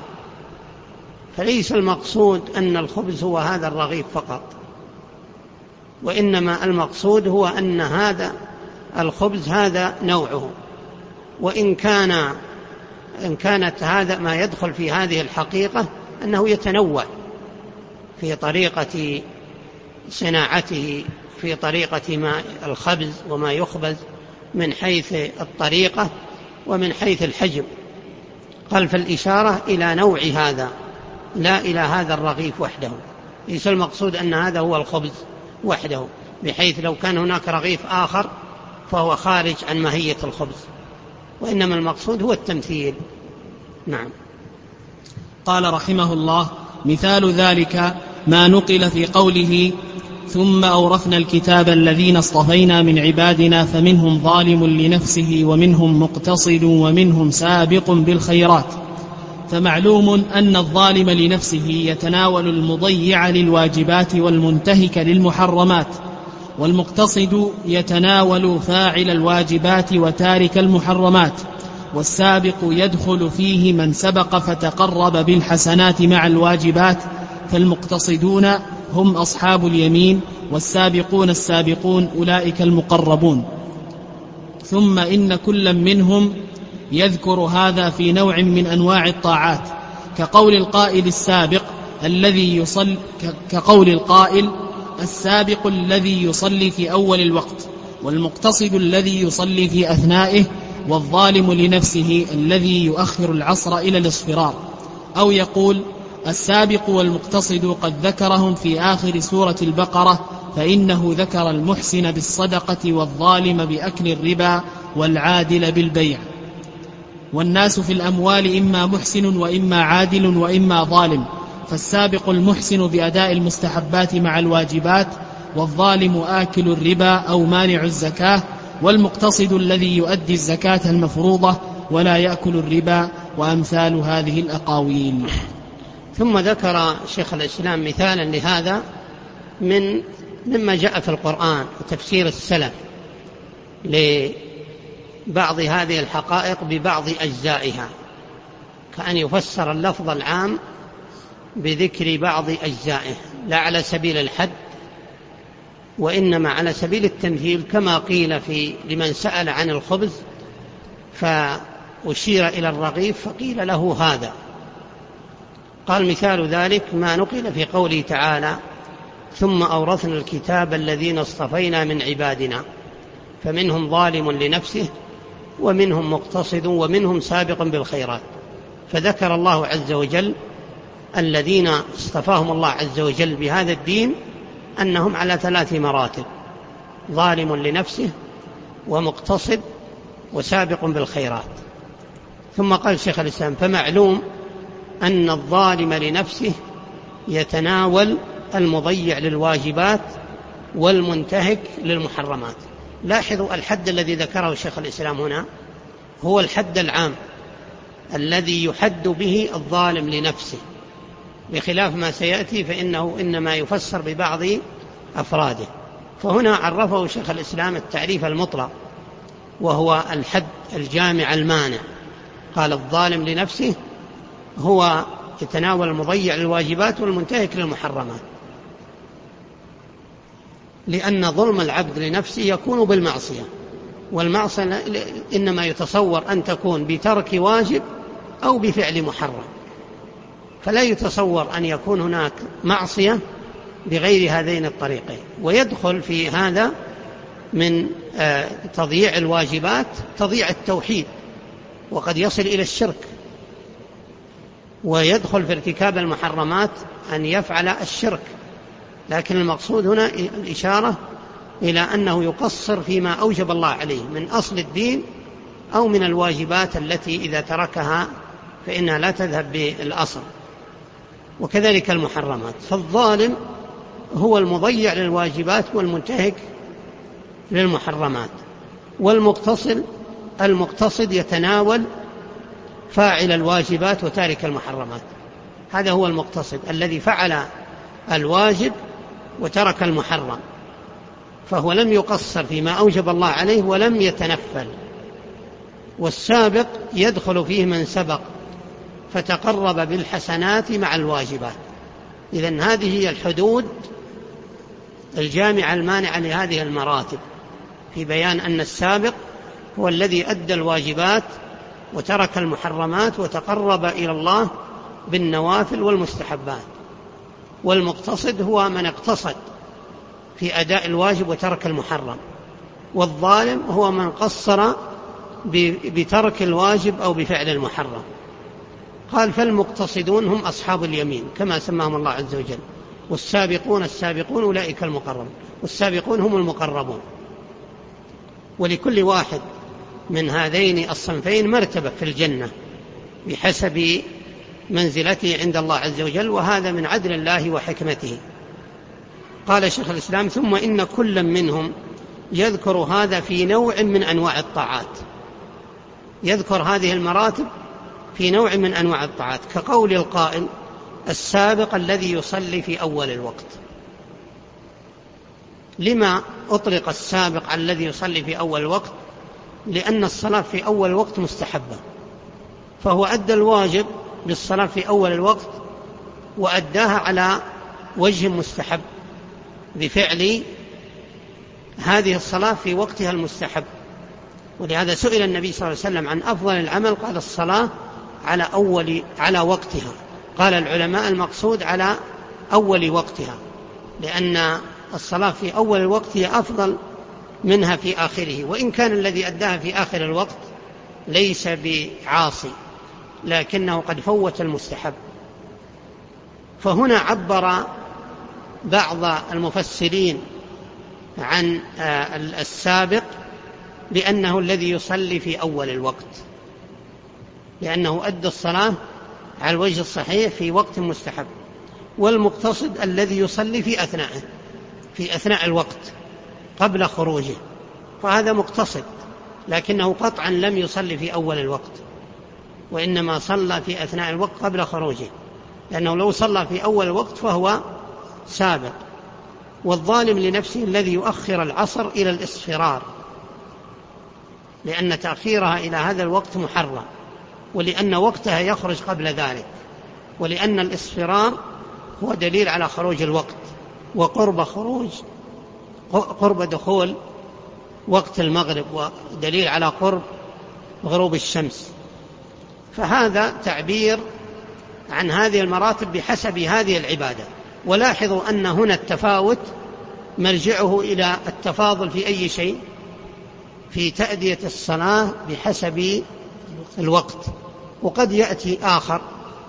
فليس المقصود أن الخبز هو هذا الرغيف فقط وإنما المقصود هو أن هذا الخبز هذا نوعه. وإن كان إن كانت هذا ما يدخل في هذه الحقيقة أنه يتنوع في طريقة صناعته في طريقة ما الخبز وما يخبز من حيث الطريقة ومن حيث الحجم. قال فالإشارة إلى نوع هذا لا إلى هذا الرغيف وحده. ليس المقصود أن هذا هو الخبز وحده بحيث لو كان هناك رغيف آخر فهو خارج عن ماهية الخبز وإنما المقصود هو التمثيل. نعم. قال رحمه الله مثال ذلك ما نقل في قوله ثم أورثنا الكتاب الذين اصطفينا من عبادنا فمنهم ظالم لنفسه ومنهم مقتصد ومنهم سابق بالخيرات فمعلوم أن الظالم لنفسه يتناول المضيع للواجبات والمنتهك للمحرمات. والمقتصد يتناول فاعل الواجبات وتارك المحرمات والسابق يدخل فيه من سبق فتقرب بالحسنات مع الواجبات فالمقتصدون هم أصحاب اليمين والسابقون السابقون أولئك المقربون. ثم إن كلا منهم يذكر هذا في نوع من أنواع الطاعات كقول القائل السابق الذي يصل كقول القائل السابق الذي يصلي في أول الوقت والمقتصد الذي يصلي في أثنائه والظالم لنفسه الذي يؤخر العصر إلى الاصفرار. أو يقول السابق والمقتصد قد ذكرهم في آخر سورة البقرة فإنه ذكر المحسن بالصدقة والظالم بأكل الربا والعادل بالبيع. والناس في الأموال إما محسن وإما عادل وإما ظالم. فالسابق المحسن بأداء المستحبات مع الواجبات والظالم آكل الربا أو مانع الزكاة والمقتصد الذي يؤدي الزكاة المفروضة ولا يأكل الربا وأمثال هذه الأقاويل. ثم ذكر شيخ الإسلام مثالا لهذا من مما جاء في القرآن وتفسير السلف لبعض هذه الحقائق ببعض أجزائها كأن يفسر اللفظ العام بذكر بعض أجزائه لا على سبيل الحد وإنما على سبيل التمثيل كما قيل في لمن سأل عن الخبز فأشير إلى الرغيف فقيل له هذا. قال مثال ذلك ما نقل في قوله تعالى ثم أورثنا الكتاب الذين اصطفينا من عبادنا فمنهم ظالم لنفسه ومنهم مقتصد ومنهم سابق بالخيرات فذكر الله عز وجل الذين اصطفاهم الله عز وجل بهذا الدين أنهم على ثلاث مراتب ظالم لنفسه ومقتصد وسابق بالخيرات. ثم قال شيخ الإسلام فمعلوم أن الظالم لنفسه يتناول المضيع للواجبات والمنتهك للمحرمات. لاحظوا الحد الذي ذكره شيخ الإسلام هنا هو الحد العام الذي يحد به الظالم لنفسه. بخلاف ما سيأتي فإنه إنما يفسر ببعض أفراده. فهنا عرفه شيخ الإسلام التعريف المطلق وهو الحد الجامع المانع. قال الظالم لنفسه هو يتناول المضيع للواجبات والمنتهك للمحرمات. لأن ظلم العبد لنفسه يكون بالمعصية والمعصية إنما يتصور أن تكون بترك واجب أو بفعل محرم. فلا يتصور أن يكون هناك معصية بغير هذين الطريقين. ويدخل في هذا من آه، تضييع الواجبات تضييع التوحيد وقد يصل إلى الشرك. ويدخل في ارتكاب المحرمات أن يفعل الشرك. لكن المقصود هنا الإشارة إلى أنه يقصر فيما أوجب الله عليه من أصل الدين أو من الواجبات التي إذا تركها فإنها لا تذهب بالأصل. وكذلك المحرمات. فالظالم هو المضيع للواجبات والمنتهك للمحرمات. والمقتصد المقتصد يتناول فاعل الواجبات وتارك المحرمات. هذا هو المقتصد الذي فعل الواجب وترك المحرم. فهو لم يقصر فيما أوجب الله عليه ولم يتنفل. والسابق يدخل فيه من سبق فتقرب بالحسنات مع الواجبات. إذا هذه هي الحدود الجامعة المانعة لهذه المراتب في بيان أن السابق هو الذي أدى الواجبات وترك المحرمات وتقرب إلى الله بالنوافل والمستحبات. والمقتصد هو من اقتصد في أداء الواجب وترك المحرم والظالم هو من قصر بترك الواجب أو بفعل المحرم. قال فالمقتصدون هم أصحاب اليمين كما سماهم الله عز وجل. والسابقون السابقون أولئك المقربون. والسابقون هم المقربون. ولكل واحد من هذين الصنفين مرتبة في الجنة بحسب منزلته عند الله عز وجل وهذا من عدل الله وحكمته. قال شيخ الإسلام ثم إن كل منهم يذكر هذا في نوع من أنواع الطاعات. يذكر هذه المراتب في نوع من أنواع الطاعات كقول القائل السابق الذي يصلي في أول الوقت. لما أطلق السابق على الذي يصلي في أول الوقت؟ لأن الصلاة في أول الوقت مستحبة. فهو أدى الواجب بالصلاة في أول الوقت وأداها على وجه مستحب. بفعل هذه الصلاة في وقتها المستحب. ولهذا سئل النبي صلى الله عليه وسلم عن أفضل العمل قال الصلاة على أول على وقتها. قال العلماء المقصود على أول وقتها لأن الصلاة في أول الوقت هي أفضل منها في آخره. وإن كان الذي أداها في آخر الوقت ليس بعاصي لكنه قد فوت المستحب. فهنا عبر بعض المفسرين عن آه، السابق بأنه الذي يصلي في أول الوقت. لأنه أدى الصلاة على الوجه الصحيح في وقت مستحب. والمقتصد الذي يصلي في أثناءه في أثناء الوقت قبل خروجه. فهذا مقتصد لكنه قطعا لم يصلي في أول الوقت. وإنما صلى في أثناء الوقت قبل خروجه. لأنه لو صلى في أول الوقت فهو سابق. والظالم لنفسه الذي يؤخر العصر إلى الإصفرار لأن تأخيرها إلى هذا الوقت محرم. ولأن وقتها يخرج قبل ذلك ولأن الإصفرار هو دليل على خروج الوقت وقرب خروج قرب دخول وقت المغرب ودليل على قرب غروب الشمس. فهذا تعبير عن هذه المراتب بحسب هذه العبادة. ولاحظوا أن هنا التفاوت مرجعه إلى التفاضل في أي شيء؟ في تأدية الصلاة بحسب الوقت. وقد يأتي آخر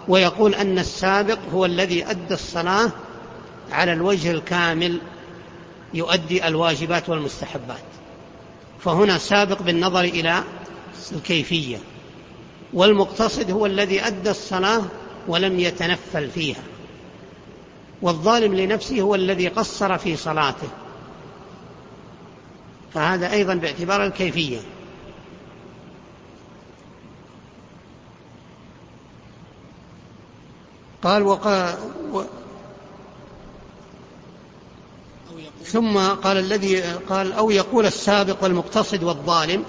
ويقول أن السابق هو الذي أدى الصلاة على الوجه الكامل يؤدي الواجبات والمستحبات. فهنا سابق بالنظر إلى الكيفية. والمقتصد هو الذي أدى الصلاة ولم يتنفل فيها. والظالم لنفسه هو الذي قصر في صلاته. فهذا أيضا باعتبار الكيفية. قال وقال و ثم قال الذي قال أو يقول السابق والمقتصد والظالم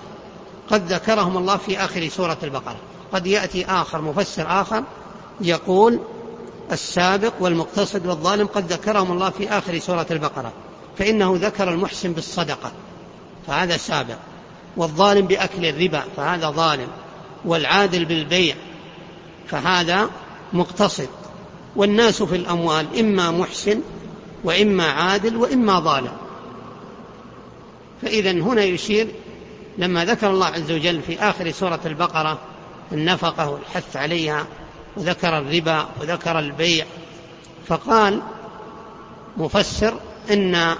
قد ذكرهم الله في آخر سورة البقرة. قد يأتي آخر مفسر آخر يقول السابق والمقتصد والظالم قد ذكرهم الله في آخر سورة البقرة. فإنه ذكر المحسن بالصدقة. فهذا سابق. والظالم بأكل الربا فهذا ظالم. والعادل بالبيع فهذا مقتصد. والناس في الأموال إما محسن وإما عادل وإما ظالم فإذا هنا يشير لما ذكر الله عز وجل في آخر سورة البقرة النفقة والحث عليها وذكر الربا وذكر البيع فقال مفسر إن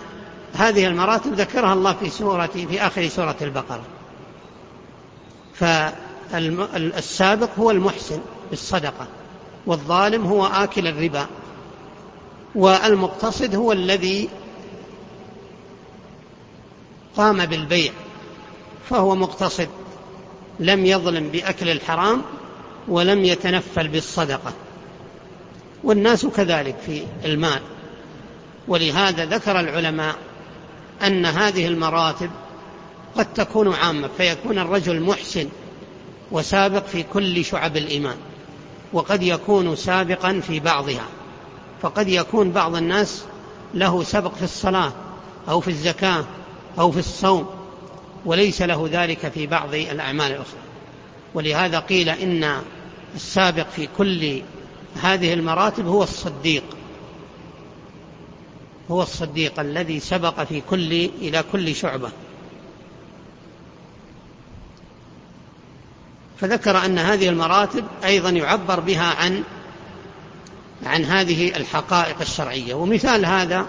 هذه المراتب ذكرها الله في سورة في آخر سورة البقرة. فالسابق هو المحسن بالصدقة. والظالم هو آكل الربا والمقتصد هو الذي قام بالبيع فهو مقتصد لم يظلم بأكل الحرام ولم يتنفل بالصدقة. والناس كذلك في المال. ولهذا ذكر العلماء أن هذه المراتب قد تكون عامة فيكون الرجل محسن وسابق في كل شعب الإيمان. وقد يكون سابقا في بعضها. فقد يكون بعض الناس له سبق في الصلاة أو في الزكاة أو في الصوم وليس له ذلك في بعض الأعمال الأخرى. ولهذا قيل إن السابق في كل هذه المراتب هو الصديق. هو الصديق الذي سبق في كل إلى كل شعبة. فذكر أن هذه المراتب أيضا يعبر بها عن عن هذه الحقائق الشرعية. ومثال هذا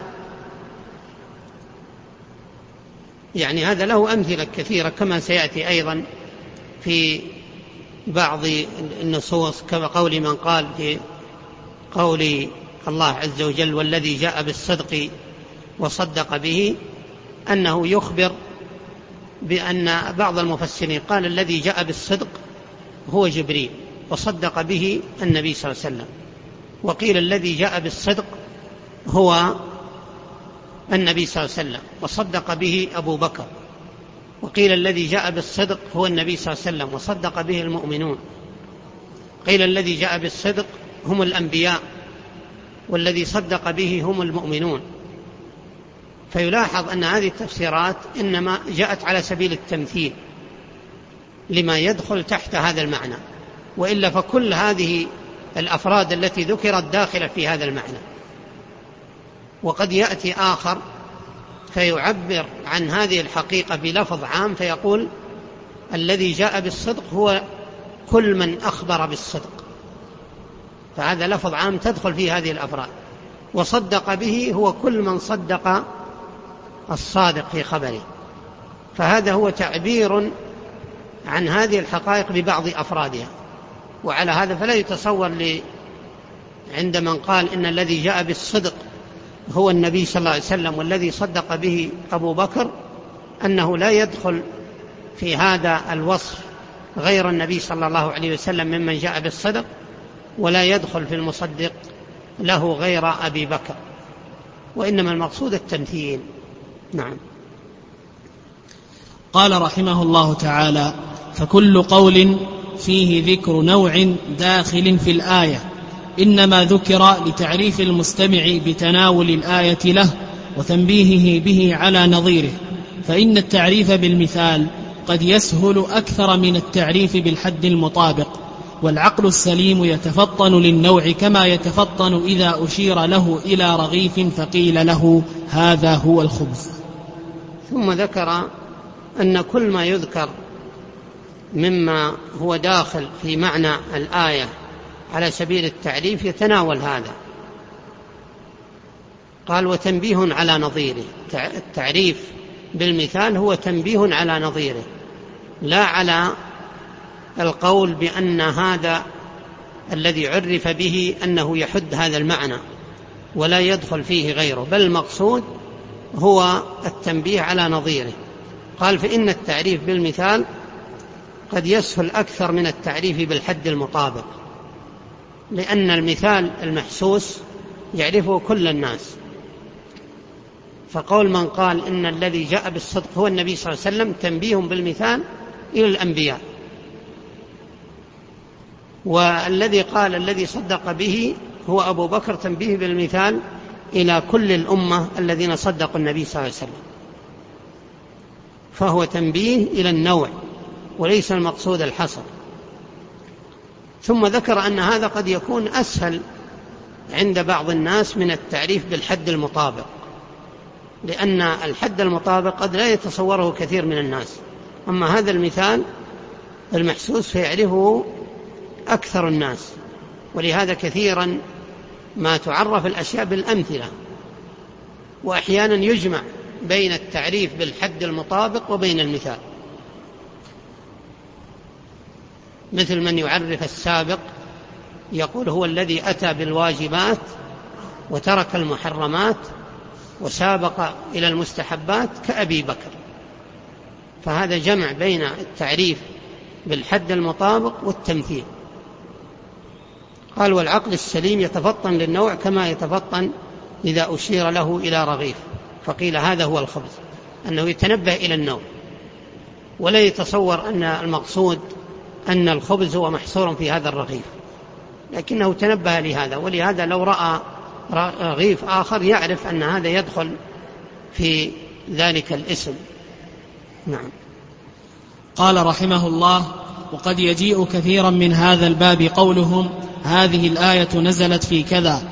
يعني هذا له أمثلة كثيرة كما سيأتي أيضا في بعض النصوص كقول من قال في قول الله عز وجل والذي جاء بالصدق وصدق به أنه يخبر بأن بعض المفسرين قال الذي جاء بالصدق هو جبريل وصدق به النبي صلى الله عليه وسلم. وقيل الذي جاء بالصدق هو النبي صلى الله عليه وسلم وصدق به أبو بكر. وقيل الذي جاء بالصدق هو النبي صلى الله عليه وسلم وصدق به المؤمنون. قيل الذي جاء بالصدق هم الأنبياء والذي صدق به هم المؤمنون. فيلاحظ أن هذه التفسيرات إنما جاءت على سبيل التمثيل. لما يدخل تحت هذا المعنى. وإلا فكل هذه الأفراد التي ذكرت داخلة في هذا المعنى. وقد يأتي آخر فيعبر عن هذه الحقيقة بلفظ عام فيقول الذي جاء بالصدق هو كل من أخبر بالصدق. فهذا لفظ عام تدخل فيه هذه الأفراد. وصدق به هو كل من صدق الصادق في خبره. فهذا هو تعبير عن هذه الحقائق ببعض أفرادها. وعلى هذا فلا يتصور لي عند من قال إن الذي جاء بالصدق هو النبي صلى الله عليه وسلم والذي صدق به أبو بكر أنه لا يدخل في هذا الوصف غير النبي صلى الله عليه وسلم ممن جاء بالصدق ولا يدخل في المصدق له غير أبي بكر. وإنما المقصود التمثيل. نعم. قال رحمه الله تعالى فكل قول فيه ذكر نوع داخل في الآية إنما ذكر لتعريف المستمع بتناول الآية له وتنبيهه به على نظيره فإن التعريف بالمثال قد يسهل أكثر من التعريف بالحد المطابق والعقل السليم يتفطن للنوع كما يتفطن إذا أشير له إلى رغيف فقيل له هذا هو الخبز. ثم ذكر أن كل ما يذكر مما هو داخل في معنى الآية على سبيل التعريف يتناول هذا. قال وتنبيه على نظيره. التعريف بالمثال هو تنبيه على نظيره لا على القول بأن هذا الذي عرف به أنه يحد هذا المعنى ولا يدخل فيه غيره بل المقصود هو التنبيه على نظيره. قال فإن التعريف بالمثال قد يسهل أكثر من التعريف بالحد المطابق لأن المثال المحسوس يعرفه كل الناس. فقول من قال إن الذي جاء بالصدق هو النبي صلى الله عليه وسلم تنبيه بالمثال إلى الأنبياء. والذي قال الذي صدق به هو أبو بكر تنبيه بالمثال إلى كل الأمة الذين صدقوا النبي صلى الله عليه وسلم. فهو تنبيه إلى النوع وليس المقصود الحصر. ثم ذكر أن هذا قد يكون أسهل عند بعض الناس من التعريف بالحد المطابق لأن الحد المطابق قد لا يتصوره كثير من الناس. أما هذا المثال المحسوس فيعرفه أكثر الناس ولهذا كثيرا ما تعرف الأشياء بالأمثلة وأحيانا يجمع بين التعريف بالحد المطابق وبين المثال. مثل من يعرف السابق يقول هو الذي أتى بالواجبات وترك المحرمات وسابق إلى المستحبات كأبي بكر. فهذا جمع بين التعريف بالحد المطابق والتمثيل. قال والعقل السليم يتفطن للنوع كما يتفطن إذا أشير له إلى رغيف. فقيل هذا هو الخبز أنه يتنبه إلى النوع ولا يتصور أن المقصود أن الخبز هو محصور في هذا الرغيف لكنه تنبه لهذا. ولهذا لو رأى رغيف آخر يعرف أن هذا يدخل في ذلك الاسم. نعم. قال رحمه الله وقد يجيء كثيرا من هذا الباب قولهم هذه الآية نزلت في كذا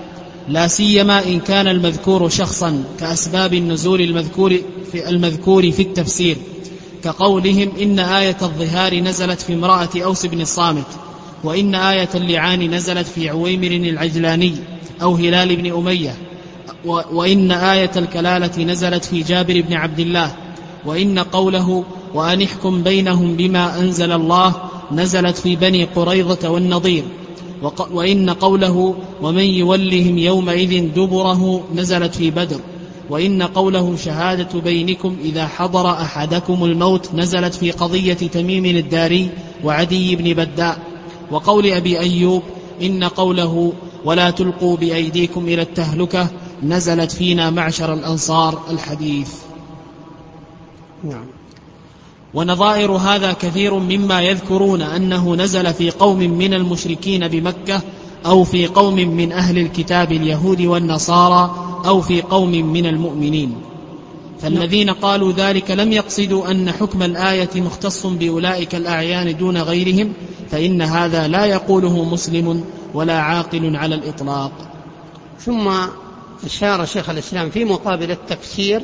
لا سيما إن كان المذكور شخصا كأسباب النزول المذكور في المذكور في التفسير كقولهم إن آية الظهار نزلت في امرأة أوس بن الصامت وإن آية اللعان نزلت في عويمر العجلاني أو هلال بن أمية وإن آية الكلالة نزلت في جابر بن عبد الله وإن قوله وأن احكم بينهم بما أنزل الله نزلت في بني قريظة والنضير وإن قوله ومن يولهم يومئذ دبره نزلت في بدر. وإن قوله شهادة بينكم إذا حضر أحدكم الموت نزلت في قضية تميم الداري وعدي بن بداء. وقول أبي أيوب إن قوله ولا تلقوا بأيديكم إلى التهلكة نزلت فينا معشر الأنصار الحديث. نعم. ونظائر هذا كثير مما يذكرون أنه نزل في قوم من المشركين بمكة أو في قوم من أهل الكتاب اليهود والنصارى أو في قوم من المؤمنين. فالذين قالوا ذلك لم يقصدوا أن حكم الآية مختص بأولئك الأعيان دون غيرهم فإن هذا لا يقوله مسلم ولا عاقل على الإطلاق. ثم أشار شيخ الإسلام في مقابل التفسير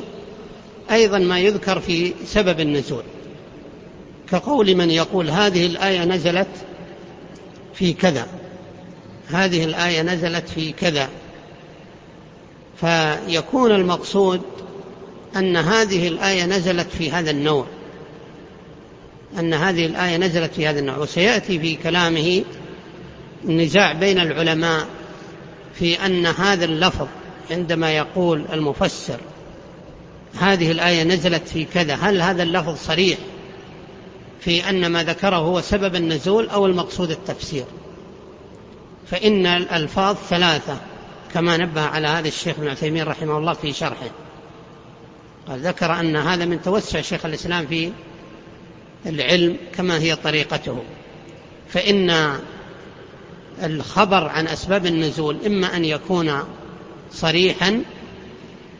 أيضا ما يذكر في سبب النزول. كقول من يقول هذه الآية نزلت في كذا. هذه الآية نزلت في كذا. فيكون المقصود أن هذه الآية نزلت في هذا النوع. أن هذه الآية نزلت في هذا النوع. وسيأتي في كلامه النزاع بين العلماء في أن هذا اللفظ عندما يقول المفسر هذه الآية نزلت في كذا هل هذا اللفظ صريح؟ في أن ما ذكره هو سبب النزول أو المقصود التفسير. فإن الألفاظ ثلاثة كما نبه على هذا الشيخ ابن عثيمين رحمه الله في شرحه. قال ذكر أن هذا من توسع شيخ الإسلام في العلم كما هي طريقته. فإن الخبر عن أسباب النزول إما أن يكون صريحا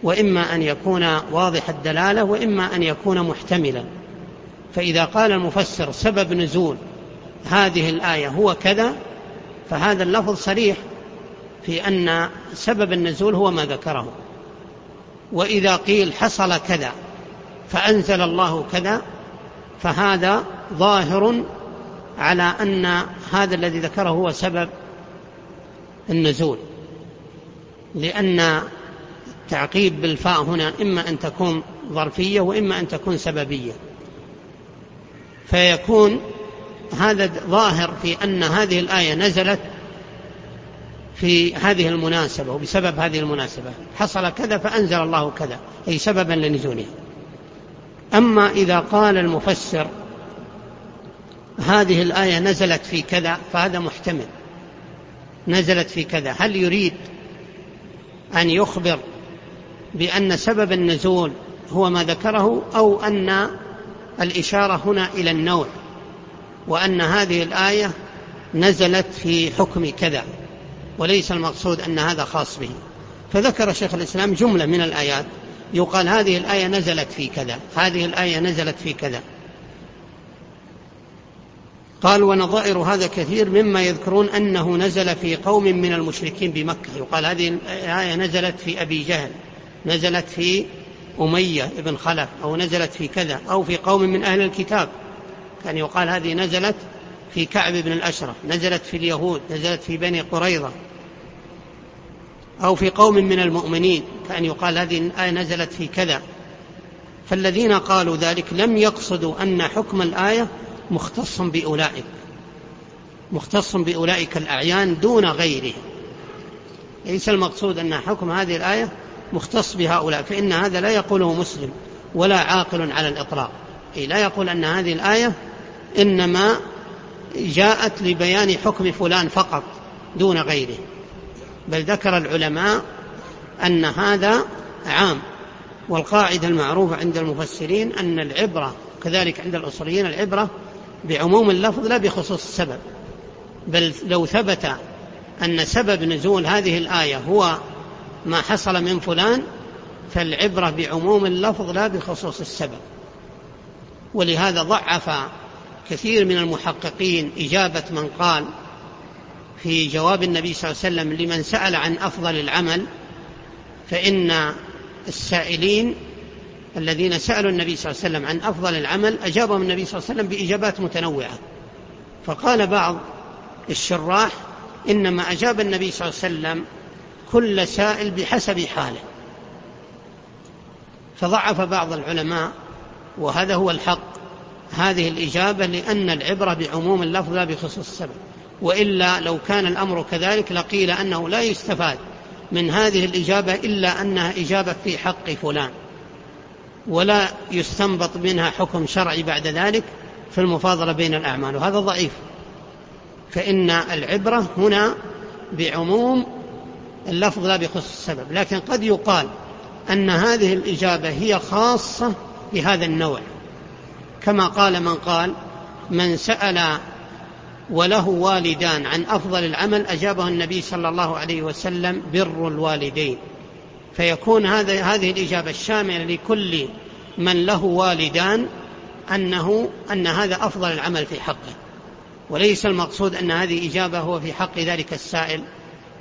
وإما أن يكون واضح الدلالة وإما أن يكون محتملا. فإذا قال المفسر سبب نزول هذه الآية هو كذا فهذا اللفظ صريح في أن سبب النزول هو ما ذكره. وإذا قيل حصل كذا فأنزل الله كذا فهذا ظاهر على أن هذا الذي ذكره هو سبب النزول. لأن التعقيب بالفاء هنا إما أن تكون ظرفية وإما أن تكون سببية. فيكون هذا ظاهر في أن هذه الآية نزلت في هذه المناسبة وبسبب هذه المناسبة. حصل كذا فأنزل الله كذا أي سببا لنزولها أما إذا قال المفسر هذه الآية نزلت في كذا فهذا محتمل. نزلت في كذا. هل يريد أن يخبر بأن سبب النزول هو ما ذكره أو أن الإشارة هنا إلى النوع وأن هذه الآية نزلت في حكم كذا وليس المقصود أن هذا خاص به. فذكر شيخ الإسلام جملة من الآيات يقال هذه الآية نزلت في كذا هذه الآية نزلت في كذا. قال ونظائر هذا كثير مما يذكرون أنه نزل في قوم من المشركين بمكة. يقال هذه الآية نزلت في أبي جهل نزلت في أمية بن خلف أو نزلت في كذا أو في قوم من أهل الكتاب. كان يقال هذه نزلت في كعب بن الأشرف نزلت في اليهود نزلت في بني قريظة أو في قوم من المؤمنين. كان يقال هذه الآية نزلت في كذا. فالذين قالوا ذلك لم يقصدوا أن حكم الآية مختص بأولئك مختص بأولئك الأعيان دون غيره ليس المقصود أن حكم هذه الآية مختص بهؤلاء فإن هذا لا يقوله مسلم ولا عاقل على الإطلاق أي لا يقول أن هذه الآية إنما جاءت لبيان حكم فلان فقط دون غيره. بل ذكر العلماء أن هذا عام والقاعدة المعروفة عند المفسرين أن العبرة كذلك عند الأصوليين العبرة بعموم اللفظ لا بخصوص السبب. بل لو ثبت أن سبب نزول هذه الآية هو ما حصل من فلان فالعبرة بعموم اللفظ لا بخصوص السبب. ولهذا ضعف كثير من المحققين إجابة من قال في جواب النبي صلى الله عليه وسلم لمن سأل عن أفضل العمل فإن السائلين الذين سألوا النبي صلى الله عليه وسلم عن أفضل العمل أجابهم النبي صلى الله عليه وسلم بإجابات متنوعة. فقال بعض الشراح إنما أجاب النبي صلى الله عليه وسلم كل سائل بحسب حاله. فضعف بعض العلماء وهذا هو الحق هذه الإجابة لأن العبرة بعموم اللفظ لا بخصوص السبب. وإلا لو كان الأمر كذلك لقيل أنه لا يستفاد من هذه الإجابة إلا أنها إجابة في حق فلان. ولا يستنبط منها حكم شرعي بعد ذلك في المفاضلة بين الأعمال. وهذا ضعيف. فإن العبرة هنا بعموم اللفظ لا بخصوص السبب لكن قد يقال أن هذه الإجابة هي خاصة بهذا النوع. كما قال من قال من سأل وله والدان عن أفضل العمل أجابه النبي صلى الله عليه وسلم بر الوالدين فيكون هذا هذه الإجابة الشاملة لكل من له والدان أنه أن هذا أفضل العمل في حقه. وليس المقصود أن هذه إجابة هو في حق ذلك السائل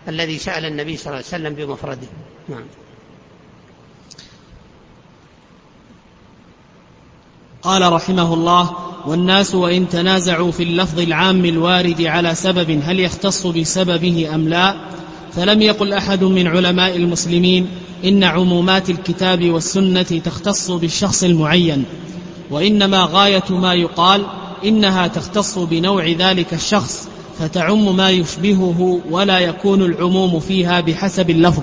الذي سأل النبي صلى الله عليه وسلم بمفرده. نعم. قال رحمه الله والناس وإن تنازعوا في اللفظ العام الوارد على سبب هل يختص بسببه أم لا؟ فلم يقل أحد من علماء المسلمين إن عمومات الكتاب والسنة تختص بالشخص المعين وإنما غاية ما يقال إنها تختص بنوع ذلك الشخص فتعم ما يشبهه ولا يكون العموم فيها بحسب اللفظ.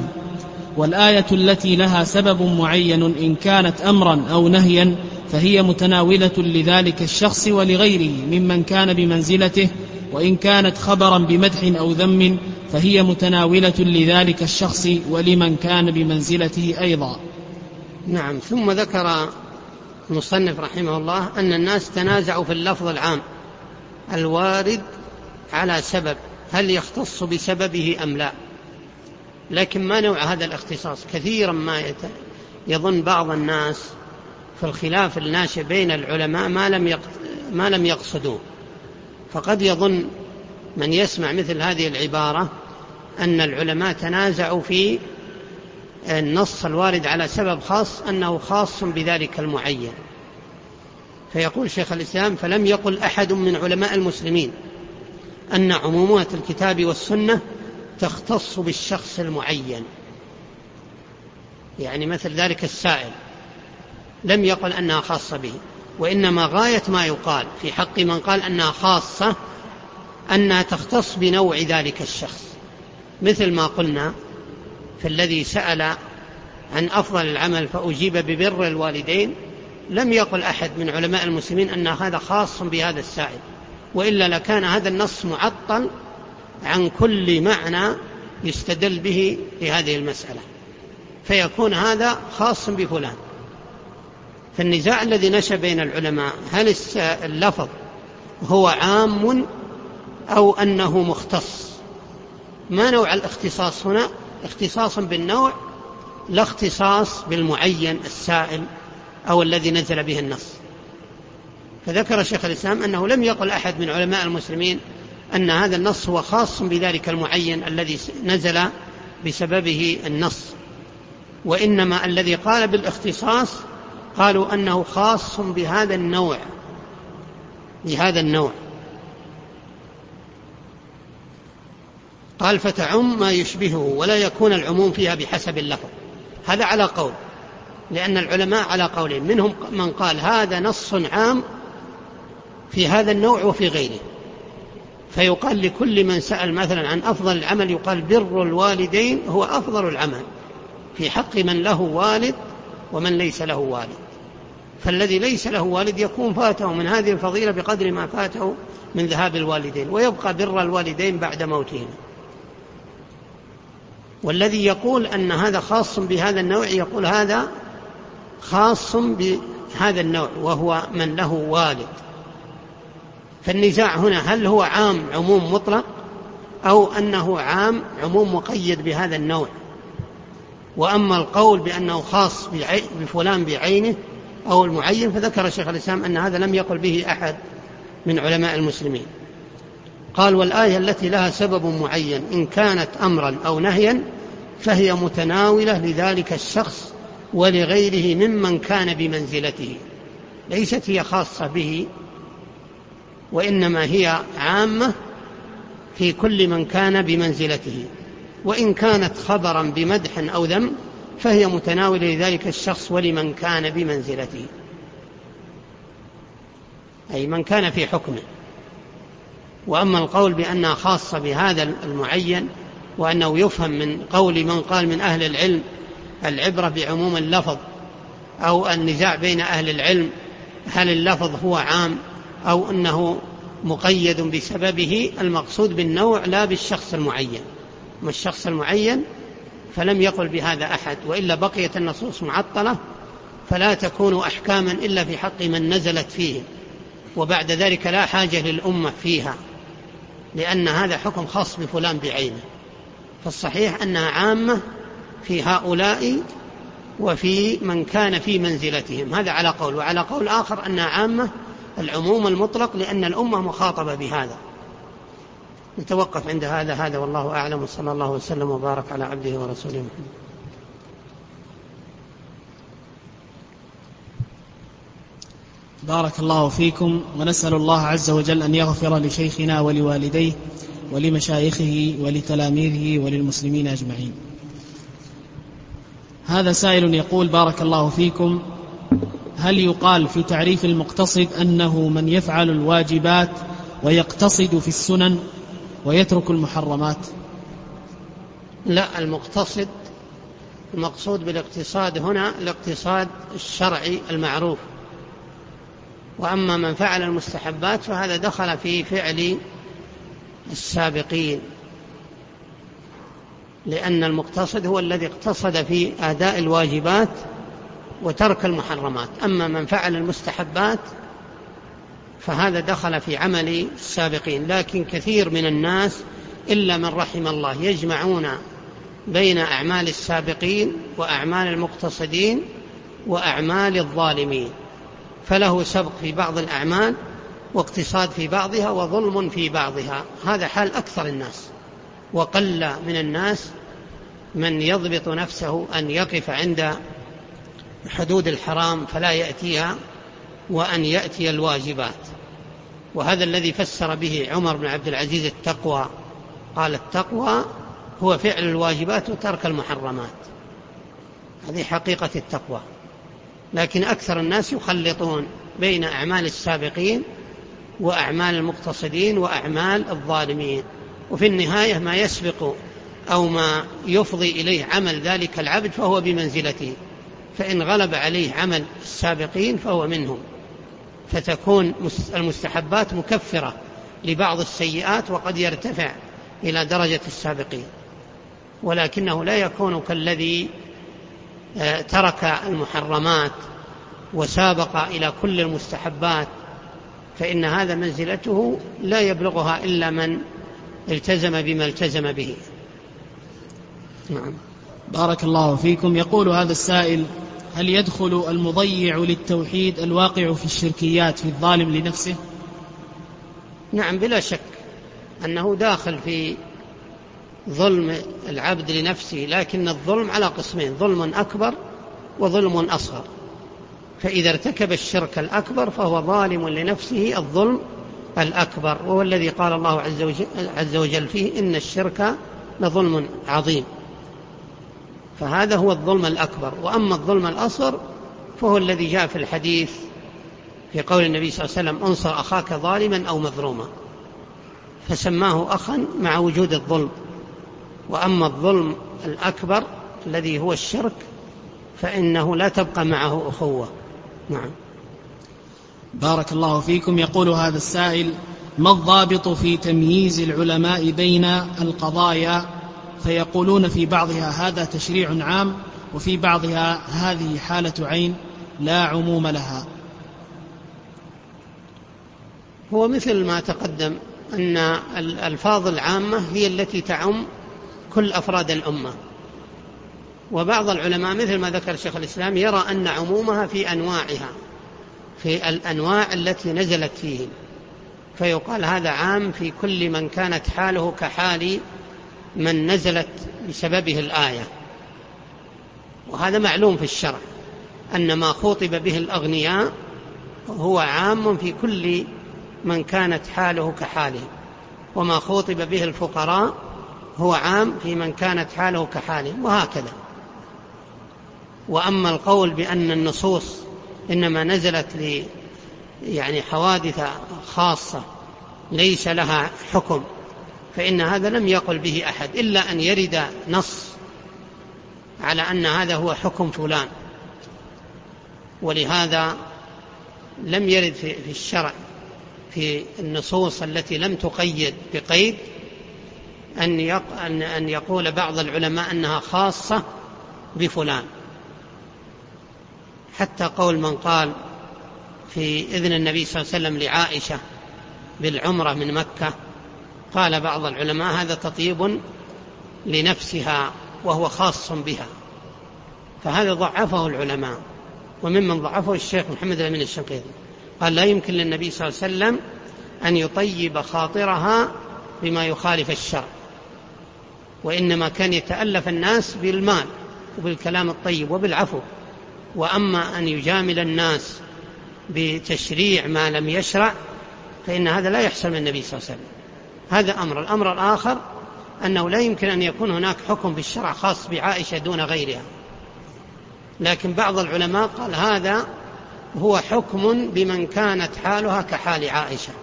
والآية التي لها سبب معين إن كانت أمرا أو نهيا فهي متناولة لذلك الشخص ولغيره ممن كان بمنزلته وإن كانت خبرا بمدح أو ذم فهي متناولة لذلك الشخص ولمن كان بمنزلته أيضا. نعم ثم ذكر المصنف رحمه الله أن الناس تنازعوا في اللفظ العام. الوارد على سبب هل يختص بسببه أم لا؟ لكن ما نوع هذا الاختصاص؟ كثيرا ما يظن بعض الناس في الخلاف الناشئ بين العلماء ما لم ما لم يقصدوه. فقد يظن من يسمع مثل هذه العبارة أن العلماء تنازعوا في النص الوارد على سبب خاص أنه خاص بذلك المعين. فيقول شيخ الإسلام فلم يقل أحد من علماء المسلمين. أن عمومات الكتاب والسنة تختص بالشخص المعين. يعني مثل ذلك السائل لم يقل أنها خاصة به وإنما غاية ما يقال في حق من قال أنها خاصة أنها تختص بنوع ذلك الشخص. مثل ما قلنا في الذي سأل عن أفضل العمل فأجيب ببر الوالدين لم يقل أحد من علماء المسلمين أن هذا خاص بهذا السائل. وإلا لكان هذا النص معطل عن كل معنى يستدل به لهذه المسألة. فيكون هذا خاص بفلان. فالنزاع الذي نشأ بين العلماء هل اللفظ هو عام أو أنه مختص؟ ما نوع الاختصاص هنا؟ اختصاص بالنوع لا اختصاص بالمعين السائل أو الذي نزل به النص. فذكر شيخ الإسلام أنه لم يقل أحد من علماء المسلمين أن هذا النص هو خاص بذلك المعين الذي نزل بسببه النص. وإنما الذي قال بالإختصاص قالوا أنه خاص بهذا النوع بهذا النوع. قال فتعم ما يشبهه ولا يكون العموم فيها بحسب اللفظ. هذا على قول لأن العلماء على قولين منهم من قال هذا نص عام في هذا النوع وفي غيره. فيقال لكل من سأل مثلا عن أفضل العمل يقال بر الوالدين هو أفضل العمل. في حق من له والد ومن ليس له والد. فالذي ليس له والد يكون فاته من هذه الفضيلة بقدر ما فاته من ذهاب الوالدين ويبقى بر الوالدين بعد موتهما والذي يقول أن هذا خاص بهذا النوع يقول هذا خاص بهذا النوع وهو من له والد. فالنزاع هنا هل هو عام عموم مطلق أو أنه عام عموم مقيد بهذا النوع؟ وأما القول بأنه خاص بفلان بعينه أو المعين فذكر شيخ الإسلام أن هذا لم يقل به أحد من علماء المسلمين. قال والآية التي لها سبب معين إن كانت أمرا أو نهيا فهي متناولة لذلك الشخص ولغيره ممن كان بمنزلته ليست هي خاصة به وإنما هي عامة في كل من كان بمنزلته. وإن كانت خبرا بمدح أو ذم فهي متناولة لذلك الشخص ولمن كان بمنزلته. أي من كان في حكمه. وأما القول بأنها خاصة بهذا المعين وأنه يفهم من قول من قال من أهل العلم العبرة بعموم اللفظ أو النزاع بين أهل العلم هل اللفظ هو عام أو أنه مقيد بسببه المقصود بالنوع لا بالشخص المعين. ما الشخص المعين فلم يقل بهذا أحد وإلا بقيت النصوص معطلة فلا تكون أحكاما إلا في حق من نزلت فيه. وبعد ذلك لا حاجة للأمة فيها لأن هذا حكم خاص بفلان بعينه. فالصحيح أنها عامة في هؤلاء وفي من كان في منزلتهم. هذا على قول وعلى قول آخر أنها عامة العموم المطلق لأن الأمة مخاطبة بهذا. نتوقف عند هذا. هذا والله أعلم. وصلى الله وسلم وبارك على عبده ورسوله محمد. بارك الله فيكم. ونسأل الله عز وجل أن يغفر لشيخنا ولوالديه ولمشايخه ولتلاميذه وللمسلمين أجمعين. هذا سائل يقول بارك الله فيكم. هل يقال في تعريف المقتصد أنه من يفعل الواجبات ويقتصد في السنن ويترك المحرمات؟ لا المقتصد المقصود بالاقتصاد هنا الاقتصاد الشرعي المعروف. وأما من فعل المستحبات فهذا دخل في فعل السابقين لأن المقتصد هو الذي اقتصد في أداء الواجبات وترك المحرمات. أما من فعل المستحبات فهذا دخل في عمل السابقين. لكن كثير من الناس إلا من رحم الله يجمعون بين أعمال السابقين وأعمال المقتصدين وأعمال الظالمين. فله سبق في بعض الأعمال واقتصاد في بعضها وظلم في بعضها. هذا حال أكثر الناس. وقل من الناس من يضبط نفسه أن يقف عند حدود الحرام فلا يأتيها وأن يأتي الواجبات. وهذا الذي فسر به عمر بن عبد العزيز التقوى. قال التقوى هو فعل الواجبات وترك المحرمات. هذه حقيقة التقوى. لكن أكثر الناس يخلطون بين أعمال السابقين وأعمال المقتصدين وأعمال الظالمين. وفي النهاية ما يسبق أو ما يفضي إليه عمل ذلك العبد فهو بمنزلته. فإن غلب عليه عمل السابقين فهو منهم. فتكون المستحبات مكفرة لبعض السيئات وقد يرتفع إلى درجة السابقين. ولكنه لا يكون كالذي آه، ترك المحرمات وسابق إلى كل المستحبات فإن هذا منزلته لا يبلغها إلا من التزم بما التزم به. نعم. بارك الله فيكم. يقول هذا السائل هل يدخل المضيع للتوحيد الواقع في الشركيات في الظالم لنفسه؟ نعم بلا شك أنه داخل في ظلم العبد لنفسه لكن الظلم على قسمين ظلم أكبر وظلم أصغر. فإذا ارتكب الشرك الأكبر فهو ظالم لنفسه الظلم الأكبر وهو الذي قال الله عز وجل, عز وجل فيه إن الشرك لظلم عظيم. فهذا هو الظلم الأكبر. وأما الظلم الأصغر فهو الذي جاء في الحديث في قول النبي صلى الله عليه وسلم انصر أخاك ظالما أو مظلوما. فسماه أخا مع وجود الظلم. وأما الظلم الأكبر الذي هو الشرك فإنه لا تبقى معه أخوة. نعم. بارك الله فيكم. يقول هذا السائل ما الضابط في تمييز العلماء بين القضايا فيقولون في بعضها هذا تشريع عام وفي بعضها هذه حالة عين لا عموم لها. هو مثل ما تقدم أن الألفاظ العامة هي التي تعم كل أفراد الأمة. وبعض العلماء مثل ما ذكر شيخ الإسلام يرى أن عمومها في أنواعها في الأنواع التي نزلت فيهم. فيقال هذا عام في كل من كانت حاله كحال من نزلت بسببه الآية. وهذا معلوم في الشرع أن ما خوطب به الأغنياء هو عام في كل من كانت حاله كحاله وما خوطب به الفقراء هو عام في من كانت حاله كحاله وهكذا. وأما القول بأن النصوص إنما نزلت ل يعني حوادث خاصة ليس لها حكم فإن هذا لم يقل به أحد إلا أن يرد نص على أن هذا هو حكم فلان. ولهذا لم يرد في الشرع في النصوص التي لم تقيد بقيد أن يقول بعض العلماء أنها خاصة بفلان. حتى قول من قال في إذن النبي صلى الله عليه وسلم لعائشة بالعمرة من مكة قال بعض العلماء هذا تطيب لنفسها وهو خاص بها فهذا ضعفه العلماء. وممن ضعفه الشيخ محمد الأمين الشنقيطي. قال لا يمكن للنبي صلى الله عليه وسلم أن يطيب خاطرها بما يخالف الشرع وإنما كان يتألف الناس بالمال وبالكلام الطيب وبالعفو. وأما أن يجامل الناس بتشريع ما لم يشرع فإن هذا لا يحصل من النبي صلى الله عليه وسلم. هذا أمر. الأمر الآخر أنه لا يمكن أن يكون هناك حكم في الشرع خاص بعائشة دون غيرها. لكن بعض العلماء قال هذا هو حكم بمن كانت حالها كحال عائشة.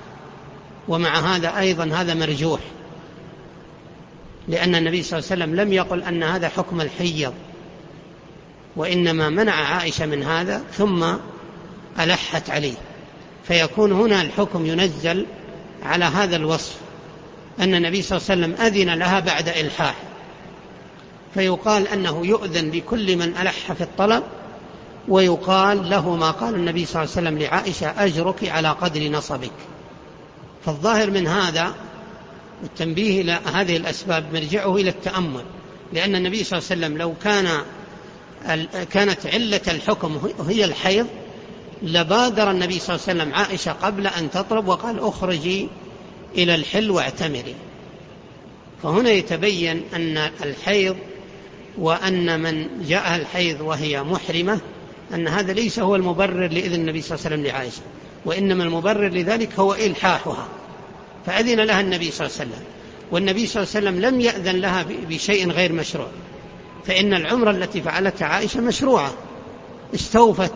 ومع هذا أيضا هذا مرجوح. لأن النبي صلى الله عليه وسلم لم يقل أن هذا حكم الحيض. وإنما منع عائشة من هذا ثم ألحت عليه. فيكون هنا الحكم ينزل على هذا الوصف. أن النبي صلى الله عليه وسلم أذن لها بعد إلحاح. فيقال أنه يؤذن لكل من ألح في الطلب ويقال له ما قال النبي صلى الله عليه وسلم لعائشة أجرك على قدر نصبك. فالظاهر من هذا التنبيه إلى هذه الأسباب مرجعه إلى التأمل لأن النبي صلى الله عليه وسلم لو كان كانت علة الحكم هي الحيض لبادر النبي صلى الله عليه وسلم عائشة قبل أن تطلب وقال أخرجي إلى الحل واعتمري. فهنا يتبين أن الحيض وأن من جاءها الحيض وهي محرمة أن هذا ليس هو المبرر لإذن النبي صلى الله عليه وسلم لعائشة وإنما المبرر لذلك هو إلحاحها. فأذن لها النبي صلى الله عليه وسلم والنبي صلى الله عليه وسلم لم يأذن لها بشيء غير مشروع. فإن العمرة التي فعلتها عائشة مشروعة. استوفت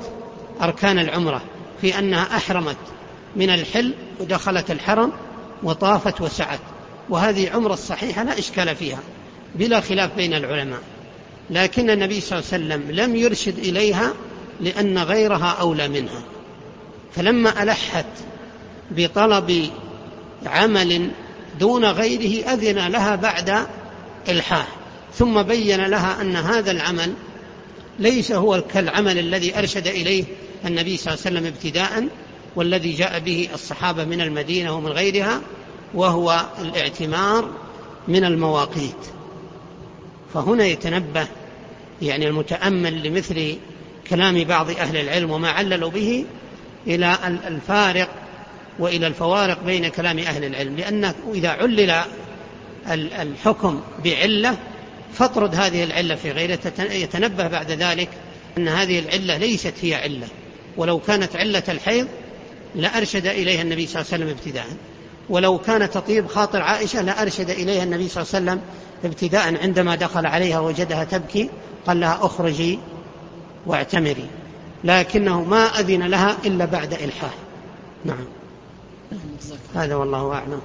أركان العمرة في أنها أحرمت من الحل ودخلت الحرم وطافت وسعت. وهذه عمرة الصحيحة لا إشكال فيها بلا خلاف بين العلماء. لكن النبي صلى الله عليه وسلم لم يرشد إليها لأن غيرها أولى منها. فلما ألحت بطلب عمل دون غيره أذن لها بعد إلحاح. ثم بين لها أن هذا العمل ليس هو كالعمل الذي أرشد إليه النبي صلى الله عليه وسلم ابتداء والذي جاء به الصحابة من المدينة ومن غيرها وهو الاعتمار من المواقيت. فهنا يتنبه يعني المتأمل لمثل كلام بعض أهل العلم وما عللوا به إلى الفارق وإلى الفوارق بين كلام أهل العلم. لأن إذا علل الحكم بعلة فاطرد هذه العلة في غيره. يتنبه بعد ذلك أن هذه العلة ليست هي علة. ولو كانت علة الحيض لأرشد إليها النبي صلى الله عليه وسلم ابتداء. ولو كان تطيب خاطر عائشة لأرشد إليها النبي صلى الله عليه وسلم ابتداء. عندما دخل عليها وجدها تبكي قال لها أخرجي واعتمري. لكنه ما أذن لها إلا بعد إلحاح. نعم. هذا والله أعلم.